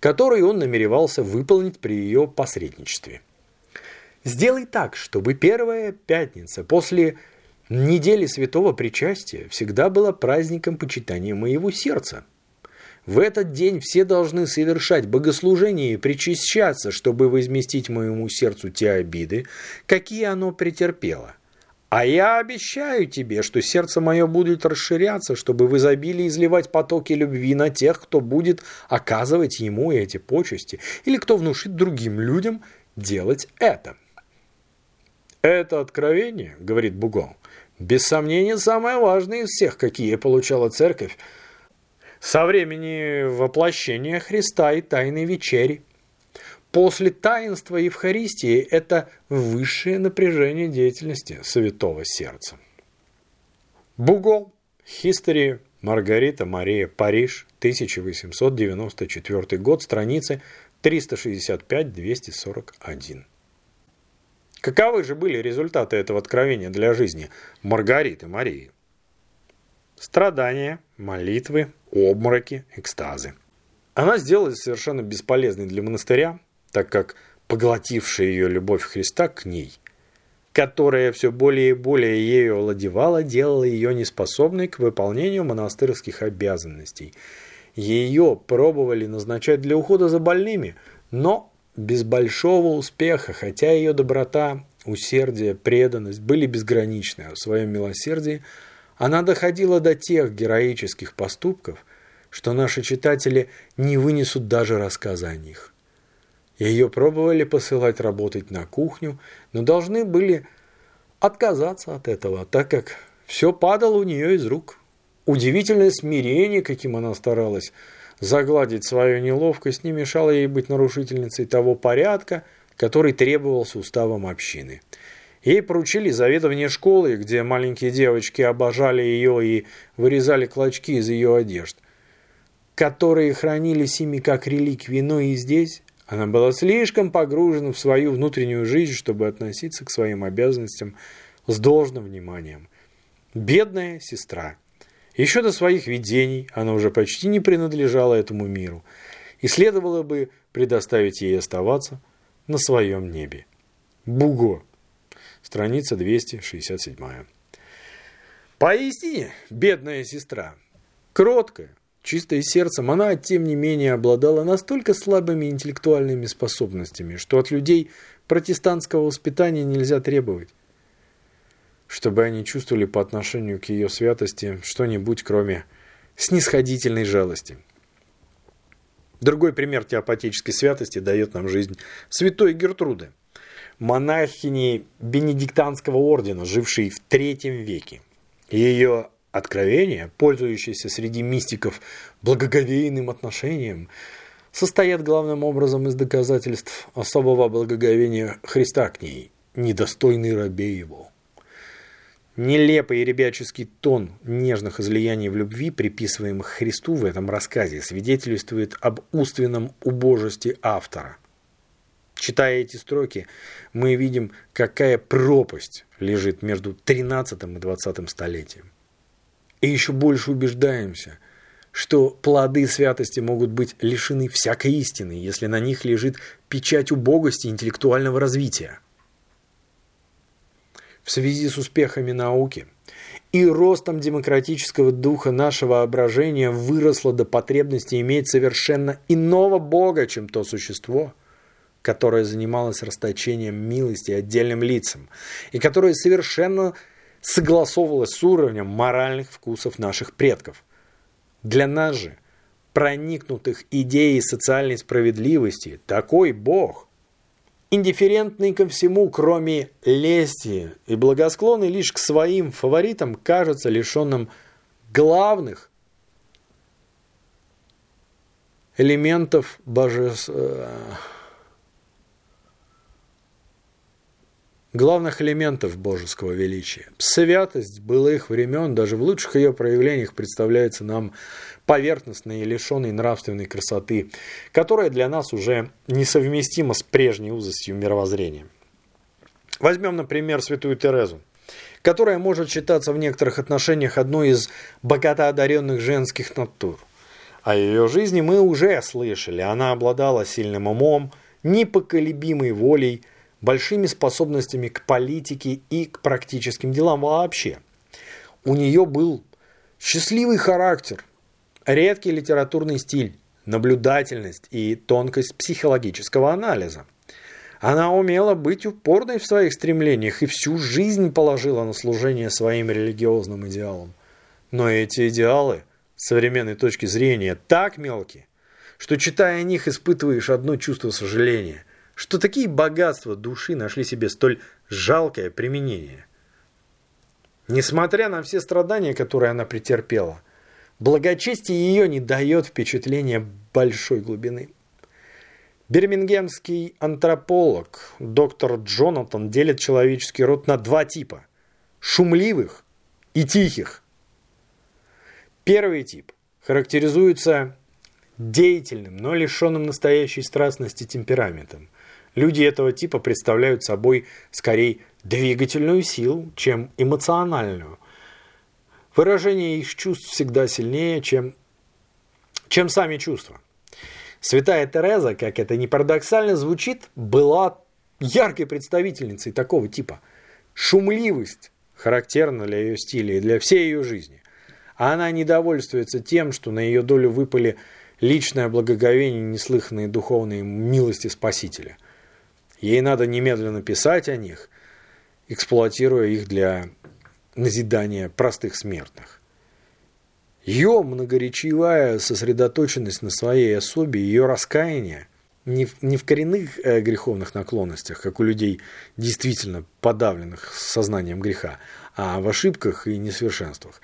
который он намеревался выполнить при ее посредничестве. Сделай так, чтобы первая пятница после недели святого причастия всегда была праздником почитания моего сердца. В этот день все должны совершать богослужение и причащаться, чтобы возместить моему сердцу те обиды, какие оно претерпело – а я обещаю тебе, что сердце мое будет расширяться, чтобы в изобилии изливать потоки любви на тех, кто будет оказывать ему эти почести, или кто внушит другим людям делать это. Это откровение, говорит Бугон, без сомнения самое важное из всех, какие получала церковь со времени воплощения Христа и Тайной Вечери. После таинства Евхаристии это высшее напряжение деятельности Святого Сердца. Бугол. History. Маргарита Мария. Париж. 1894 год. Страницы 365-241. Каковы же были результаты этого откровения для жизни Маргариты Марии? Страдания, молитвы, обмороки, экстазы. Она сделалась совершенно бесполезной для монастыря, так как поглотившая ее любовь Христа к ней, которая все более и более ею овладевала, делала ее неспособной к выполнению монастырских обязанностей. Ее пробовали назначать для ухода за больными, но без большого успеха, хотя ее доброта, усердие, преданность были безграничны, а в своем милосердии она доходила до тех героических поступков, что наши читатели не вынесут даже рассказа о них. Ее пробовали посылать работать на кухню, но должны были отказаться от этого, так как все падало у нее из рук. Удивительное смирение, каким она старалась загладить свою неловкость, не мешало ей быть нарушительницей того порядка, который требовался уставом общины. Ей поручили заведование школы, где маленькие девочки обожали ее и вырезали клочки из ее одежд, которые хранились ими как реликвии, но и здесь она была слишком погружена в свою внутреннюю жизнь, чтобы относиться к своим обязанностям с должным вниманием. Бедная сестра. Еще до своих видений она уже почти не принадлежала этому миру, и следовало бы предоставить ей оставаться на своем небе. Буго. Страница 267. Поистине, бедная сестра. Кроткая, Чистая сердцем, она, тем не менее, обладала настолько слабыми интеллектуальными способностями, что от людей протестантского воспитания нельзя требовать, чтобы они чувствовали по отношению к ее святости что-нибудь, кроме снисходительной жалости. Другой пример теопатической святости дает нам жизнь святой Гертруды, монахини Бенедиктанского ордена, жившей в третьем веке. Ее Откровения, пользующиеся среди мистиков благоговейным отношением, состоят главным образом из доказательств особого благоговения Христа к ней, недостойной рабе его. Нелепый и ребяческий тон нежных излияний в любви, приписываемых Христу в этом рассказе, свидетельствует об умственном убожести автора. Читая эти строки, мы видим, какая пропасть лежит между 13 и 20 столетием. И еще больше убеждаемся, что плоды святости могут быть лишены всякой истины, если на них лежит печать убогости интеллектуального развития. В связи с успехами науки и ростом демократического духа нашего воображения выросло до потребности иметь совершенно иного Бога, чем то существо, которое занималось расточением милости отдельным лицам, и которое совершенно согласовывалось с уровнем моральных вкусов наших предков. Для нас же, проникнутых идеей социальной справедливости, такой Бог, индифферентный ко всему, кроме лести и благосклонный лишь к своим фаворитам, кажется лишенным главных элементов божества главных элементов божеского величия. Святость былых времен, даже в лучших ее проявлениях, представляется нам поверхностной и лишенной нравственной красоты, которая для нас уже несовместима с прежней узостью мировоззрения. Возьмем, например, святую Терезу, которая может считаться в некоторых отношениях одной из богато одаренных женских натур. О ее жизни мы уже слышали. Она обладала сильным умом, непоколебимой волей, большими способностями к политике и к практическим делам вообще. У нее был счастливый характер, редкий литературный стиль, наблюдательность и тонкость психологического анализа. Она умела быть упорной в своих стремлениях и всю жизнь положила на служение своим религиозным идеалам. Но эти идеалы, с современной точки зрения, так мелкие, что, читая о них, испытываешь одно чувство сожаления – что такие богатства души нашли себе столь жалкое применение. Несмотря на все страдания, которые она претерпела, Благочестие ее не дает впечатления большой глубины. Бирмингемский антрополог доктор Джонатан делит человеческий род на два типа – шумливых и тихих. Первый тип характеризуется деятельным, но лишенным настоящей страстности темпераментом. Люди этого типа представляют собой скорее двигательную силу, чем эмоциональную. Выражение их чувств всегда сильнее, чем, чем сами чувства. Святая Тереза, как это не парадоксально звучит, была яркой представительницей такого типа. Шумливость характерна для ее стиля и для всей ее жизни. А она недовольствуется тем, что на ее долю выпали личное благоговение и неслыханные духовные милости Спасителя. Ей надо немедленно писать о них, эксплуатируя их для назидания простых смертных. Ее многоречивая сосредоточенность на своей особе, ее раскаяние не в, не в коренных э, греховных наклонностях, как у людей, действительно подавленных сознанием греха, а в ошибках и несовершенствах.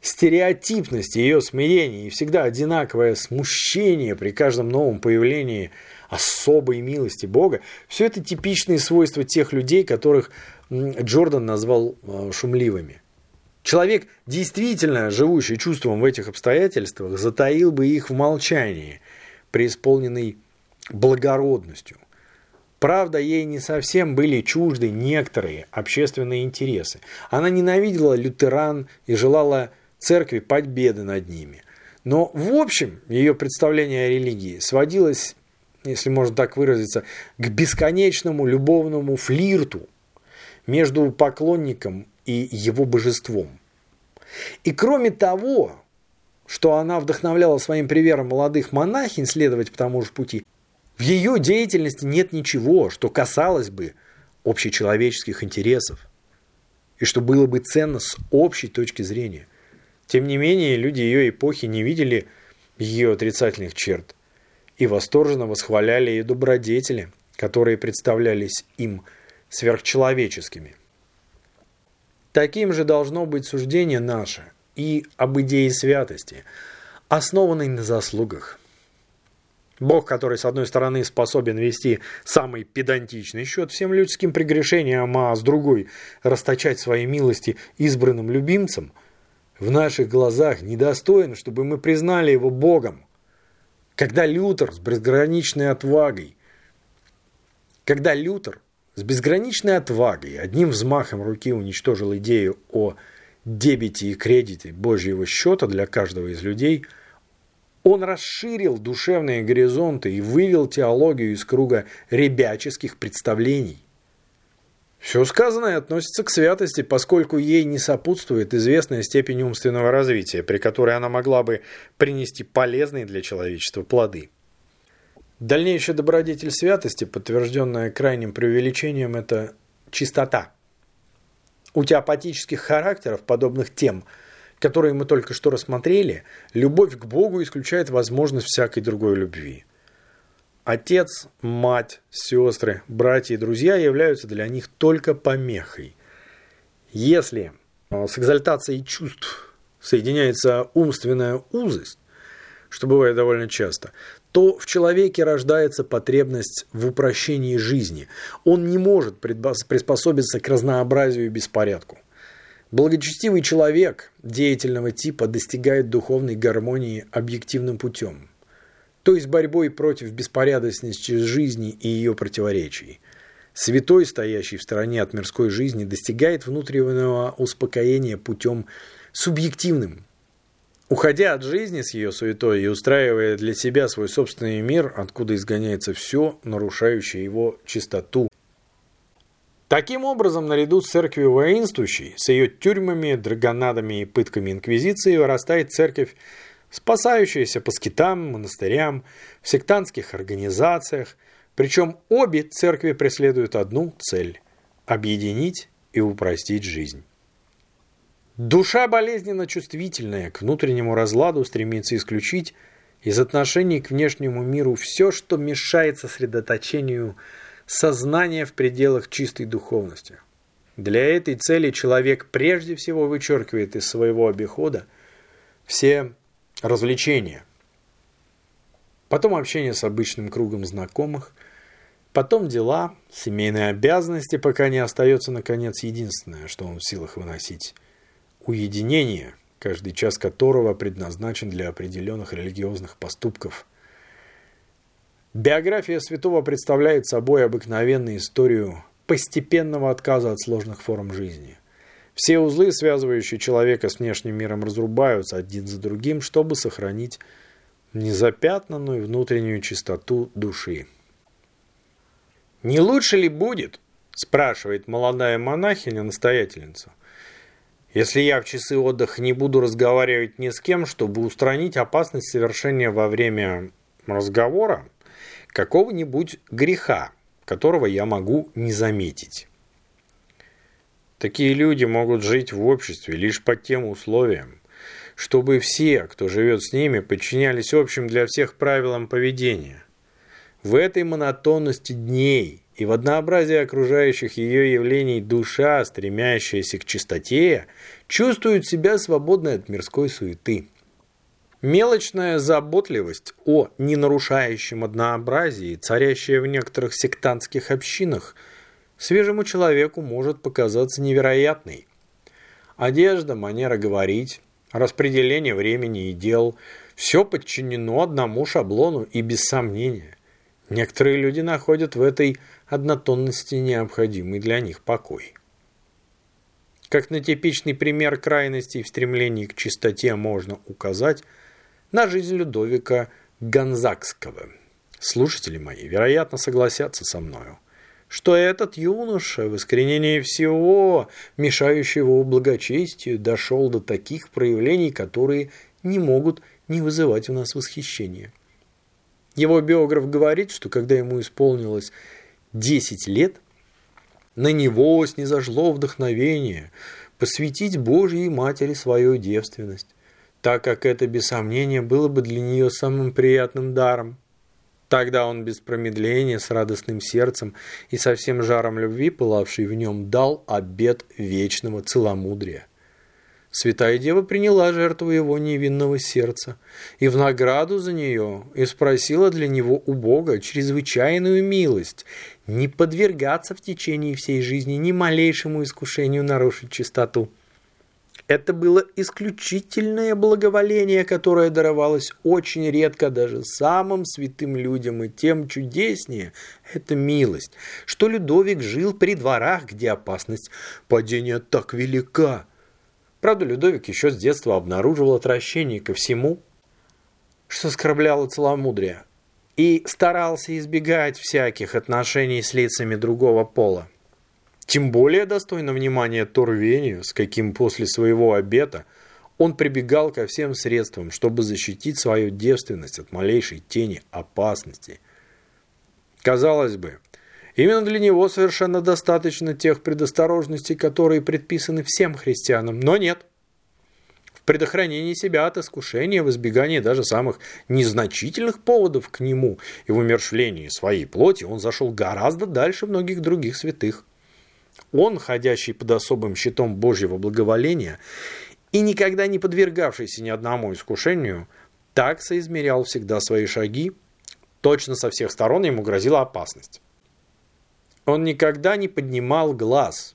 Стереотипность ее смирения и всегда одинаковое смущение при каждом новом появлении особой милости Бога, все это типичные свойства тех людей, которых Джордан назвал э, шумливыми. Человек, действительно живущий чувством в этих обстоятельствах, затаил бы их в молчании, преисполненный благородностью. Правда, ей не совсем были чужды некоторые общественные интересы. Она ненавидела лютеран и желала церкви победы над ними. Но в общем ее представление о религии сводилось, если можно так выразиться, к бесконечному любовному флирту между поклонником и его божеством. И кроме того, что она вдохновляла своим примером молодых монахинь следовать по тому же пути, в ее деятельности нет ничего, что касалось бы общечеловеческих интересов и что было бы ценно с общей точки зрения. Тем не менее, люди ее эпохи не видели ее отрицательных черт и восторженно восхваляли ее добродетели, которые представлялись им сверхчеловеческими. Таким же должно быть суждение наше и об идее святости, основанной на заслугах. Бог, который, с одной стороны, способен вести самый педантичный счет всем людским прегрешениям, а с другой – расточать свои милости избранным любимцам, в наших глазах недостоин, чтобы мы признали его Богом. Когда Лютер с безграничной отвагой, когда Лютер с безграничной отвагой одним взмахом руки уничтожил идею о дебете и кредите Божьего счета для каждого из людей, он расширил душевные горизонты и вывел теологию из круга ребяческих представлений. Все сказанное относится к святости, поскольку ей не сопутствует известная степень умственного развития, при которой она могла бы принести полезные для человечества плоды. Дальнейшая добродетель святости, подтвержденная крайним преувеличением, это чистота. У теопатических характеров, подобных тем, которые мы только что рассмотрели, любовь к Богу исключает возможность всякой другой любви. Отец, мать, сестры, братья и друзья являются для них только помехой. Если с экзальтацией чувств соединяется умственная узость, что бывает довольно часто, то в человеке рождается потребность в упрощении жизни. Он не может приспособиться к разнообразию и беспорядку. Благочестивый человек деятельного типа достигает духовной гармонии объективным путем, то есть борьбой против беспорядочности жизни и ее противоречий. Святой, стоящий в стороне от мирской жизни, достигает внутреннего успокоения путем субъективным, Уходя от жизни с ее суетой и устраивая для себя свой собственный мир, откуда изгоняется все, нарушающее его чистоту. Таким образом, наряду с церковью воинствующей, с ее тюрьмами, драгонадами и пытками инквизиции, вырастает церковь, спасающаяся по скитам, монастырям, в сектантских организациях, причем обе церкви преследуют одну цель – объединить и упростить жизнь. Душа болезненно чувствительная, к внутреннему разладу стремится исключить из отношений к внешнему миру все, что мешает сосредоточению сознания в пределах чистой духовности. Для этой цели человек прежде всего вычеркивает из своего обихода все развлечения. Потом общение с обычным кругом знакомых, потом дела, семейные обязанности, пока не остается, наконец, единственное, что он в силах выносить – уединение, каждый час которого предназначен для определенных религиозных поступков. Биография святого представляет собой обыкновенную историю постепенного отказа от сложных форм жизни – все узлы, связывающие человека с внешним миром, разрубаются один за другим, чтобы сохранить незапятнанную внутреннюю чистоту души. «Не лучше ли будет?» – спрашивает молодая монахиня-настоятельницу. «Если я в часы отдыха не буду разговаривать ни с кем, чтобы устранить опасность совершения во время разговора какого-нибудь греха, которого я могу не заметить». Такие люди могут жить в обществе лишь под тем условием, чтобы все, кто живет с ними, подчинялись общим для всех правилам поведения. В этой монотонности дней и в однообразии окружающих ее явлений душа, стремящаяся к чистоте, чувствует себя свободной от мирской суеты. Мелочная заботливость о ненарушающем однообразии, царящая в некоторых сектантских общинах – свежему человеку может показаться невероятной. Одежда, манера говорить, распределение времени и дел – все подчинено одному шаблону и без сомнения. Некоторые люди находят в этой однотонности необходимый для них покой. Как на типичный пример крайностей в стремлении к чистоте можно указать на жизнь Людовика Гонзакского. Слушатели мои, вероятно, согласятся со мною что этот юноша в искоренении всего, мешающего благочестию, дошел до таких проявлений, которые не могут не вызывать у нас восхищения. Его биограф говорит, что когда ему исполнилось 10 лет, на него снизошло вдохновение посвятить Божьей Матери свою девственность, так как это, без сомнения, было бы для нее самым приятным даром. Тогда он без промедления, с радостным сердцем и со всем жаром любви, пылавший в нем, дал обет вечного целомудрия. Святая Дева приняла жертву его невинного сердца и в награду за нее и спросила для него у Бога чрезвычайную милость не подвергаться в течение всей жизни ни малейшему искушению нарушить чистоту. Это было исключительное благоволение, которое даровалось очень редко даже самым святым людям, и тем чудеснее это милость, что Людовик жил при дворах, где опасность падения так велика. Правда, Людовик еще с детства обнаруживал отвращение ко всему, что оскорбляло целомудрие, и старался избегать всяких отношений с лицами другого пола. Тем более достойно внимания то рвение, с каким после своего обета он прибегал ко всем средствам, чтобы защитить свою девственность от малейшей тени опасности. Казалось бы, именно для него совершенно достаточно тех предосторожностей, которые предписаны всем христианам, но нет. В предохранении себя от искушения, в избегании даже самых незначительных поводов к нему и в умершлении своей плоти он зашел гораздо дальше многих других святых. Он, ходящий под особым щитом Божьего благоволения и никогда не подвергавшийся ни одному искушению, так соизмерял всегда свои шаги, точно со всех сторон ему грозила опасность. Он никогда не поднимал глаз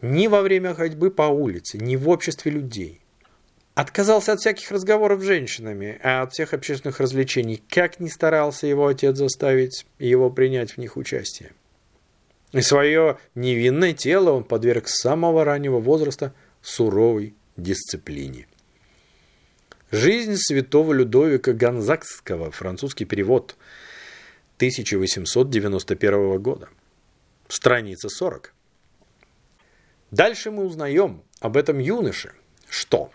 ни во время ходьбы по улице, ни в обществе людей. Отказался от всяких разговоров с женщинами, а от всех общественных развлечений, как ни старался его отец заставить его принять в них участие. И свое невинное тело он подверг с самого раннего возраста суровой дисциплине. Жизнь святого Людовика Гонзакского, французский перевод, 1891 года. Страница 40. Дальше мы узнаем об этом юноше, что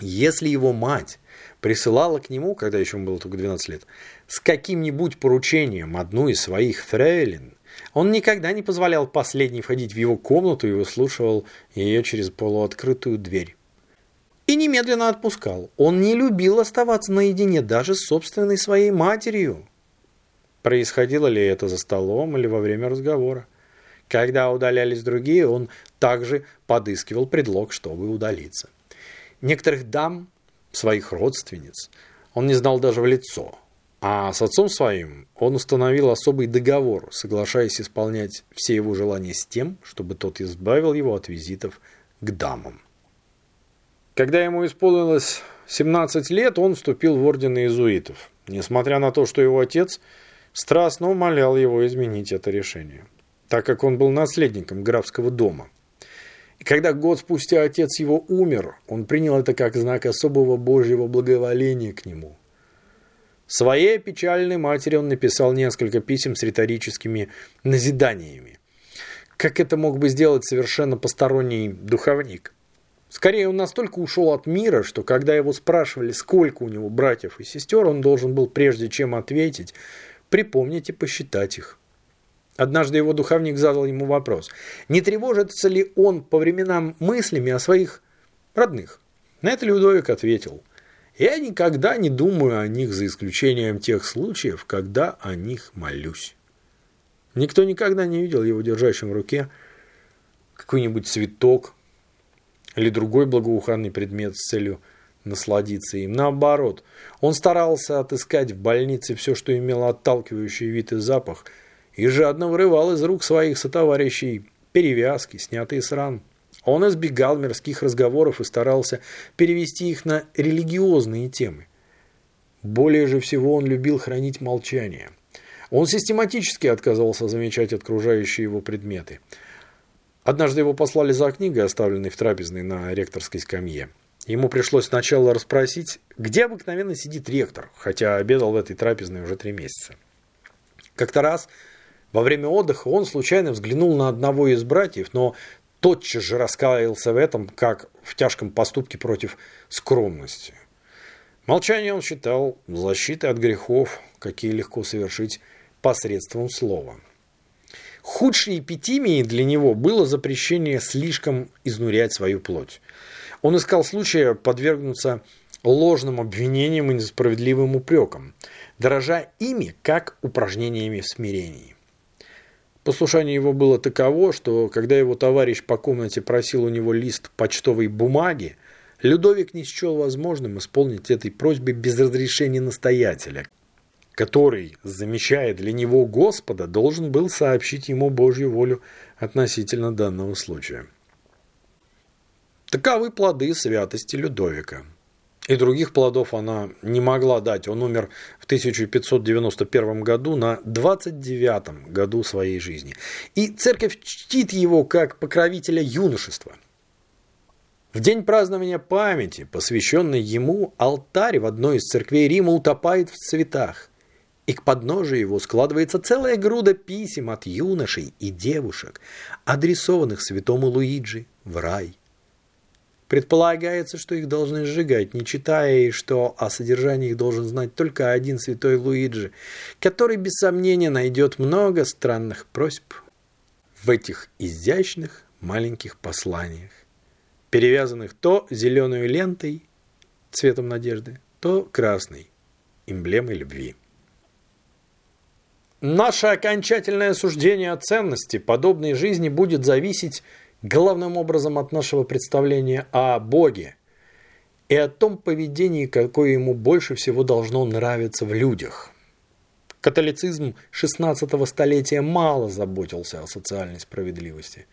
если его мать присылала к нему, когда еще ему было только 12 лет, с каким-нибудь поручением одну из своих фрейлин, он никогда не позволял последней входить в его комнату и выслушивал ее через полуоткрытую дверь. И немедленно отпускал. Он не любил оставаться наедине даже с собственной своей матерью. Происходило ли это за столом или во время разговора? Когда удалялись другие, он также подыскивал предлог, чтобы удалиться. Некоторых дам своих родственниц он не знал даже в лицо. А с отцом своим он установил особый договор, соглашаясь исполнять все его желания с тем, чтобы тот избавил его от визитов к дамам. Когда ему исполнилось 17 лет, он вступил в орден иезуитов, несмотря на то, что его отец страстно умолял его изменить это решение, так как он был наследником графского дома. И когда год спустя отец его умер, он принял это как знак особого Божьего благоволения к нему. Своей печальной матери он написал несколько писем с риторическими назиданиями. Как это мог бы сделать совершенно посторонний духовник? Скорее, он настолько ушел от мира, что когда его спрашивали, сколько у него братьев и сестер, он должен был, прежде чем ответить, припомнить и посчитать их. Однажды его духовник задал ему вопрос, не тревожится ли он по временам мыслями о своих родных. На это Людовик ответил, я никогда не думаю о них за исключением тех случаев, когда о них молюсь. Никто никогда не видел его держащим в руке какой-нибудь цветок или другой благоуханный предмет с целью насладиться им. Наоборот, он старался отыскать в больнице все, что имело отталкивающий вид и запах – и жадно вырывал из рук своих сотоварищей перевязки, снятые с ран. Он избегал мирских разговоров и старался перевести их на религиозные темы. Более же всего он любил хранить молчание. Он систематически отказывался замечать окружающие его предметы. Однажды его послали за книгой, оставленной в трапезной на ректорской скамье. Ему пришлось сначала расспросить, где обыкновенно сидит ректор, хотя обедал в этой трапезной уже три месяца. Как-то раз во время отдыха он случайно взглянул на одного из братьев, но тотчас же раскаялся в этом, как в тяжком поступке против скромности. Молчание он считал защитой от грехов, какие легко совершить посредством слова. Худшей эпитимией для него было запрещение слишком изнурять свою плоть. Он искал случая подвергнуться ложным обвинениям и несправедливым упрекам, дорожа ими как упражнениями в смирении. Послушание его было таково, что когда его товарищ по комнате просил у него лист почтовой бумаги, Людовик не счел возможным исполнить этой просьбе без разрешения настоятеля, который, замечая для него Господа, должен был сообщить ему Божью волю относительно данного случая. Таковы плоды святости Людовика. И других плодов она не могла дать. Он умер в 1591 году на 29 году своей жизни. И церковь чтит его как покровителя юношества. В день празднования памяти, посвященный ему, алтарь в одной из церквей Рима утопает в цветах. И к подножию его складывается целая груда писем от юношей и девушек, адресованных святому Луиджи в рай. Предполагается, что их должны сжигать, не читая, и что о содержании их должен знать только один святой Луиджи, который, без сомнения, найдет много странных просьб в этих изящных маленьких посланиях, перевязанных то зеленой лентой цветом надежды, то красной эмблемой любви. Наше окончательное суждение о ценности подобной жизни будет зависеть главным образом от нашего представления о Боге и о том поведении, какое ему больше всего должно нравиться в людях. Католицизм XVI столетия мало заботился о социальной справедливости.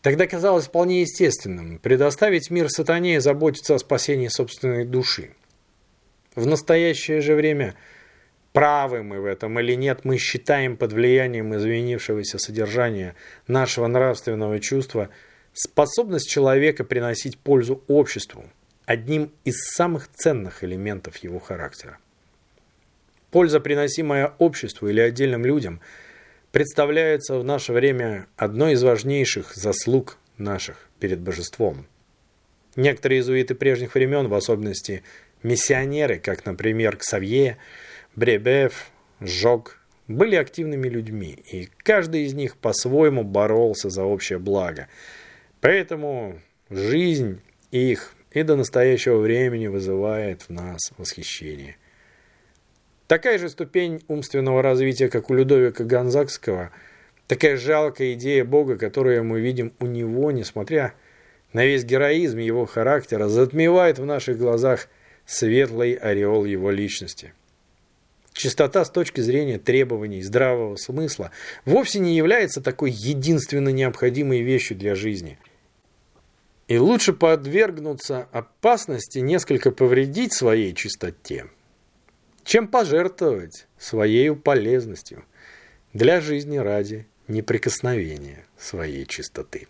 Тогда казалось вполне естественным предоставить мир сатане и заботиться о спасении собственной души. В настоящее же время – правы мы в этом или нет, мы считаем под влиянием изменившегося содержания нашего нравственного чувства способность человека приносить пользу обществу одним из самых ценных элементов его характера. Польза, приносимая обществу или отдельным людям, представляется в наше время одной из важнейших заслуг наших перед божеством. Некоторые иезуиты прежних времен, в особенности миссионеры, как, например, Ксавье, Бребев, Жог были активными людьми, и каждый из них по-своему боролся за общее благо. Поэтому жизнь их и до настоящего времени вызывает в нас восхищение. Такая же ступень умственного развития, как у Людовика Гонзакского, такая жалкая идея Бога, которую мы видим у него, несмотря на весь героизм его характера затмевает в наших глазах светлый ореол его личности. Чистота с точки зрения требований здравого смысла вовсе не является такой единственно необходимой вещью для жизни. И лучше подвергнуться опасности несколько повредить своей чистоте, чем пожертвовать своей полезностью для жизни ради неприкосновения своей чистоты.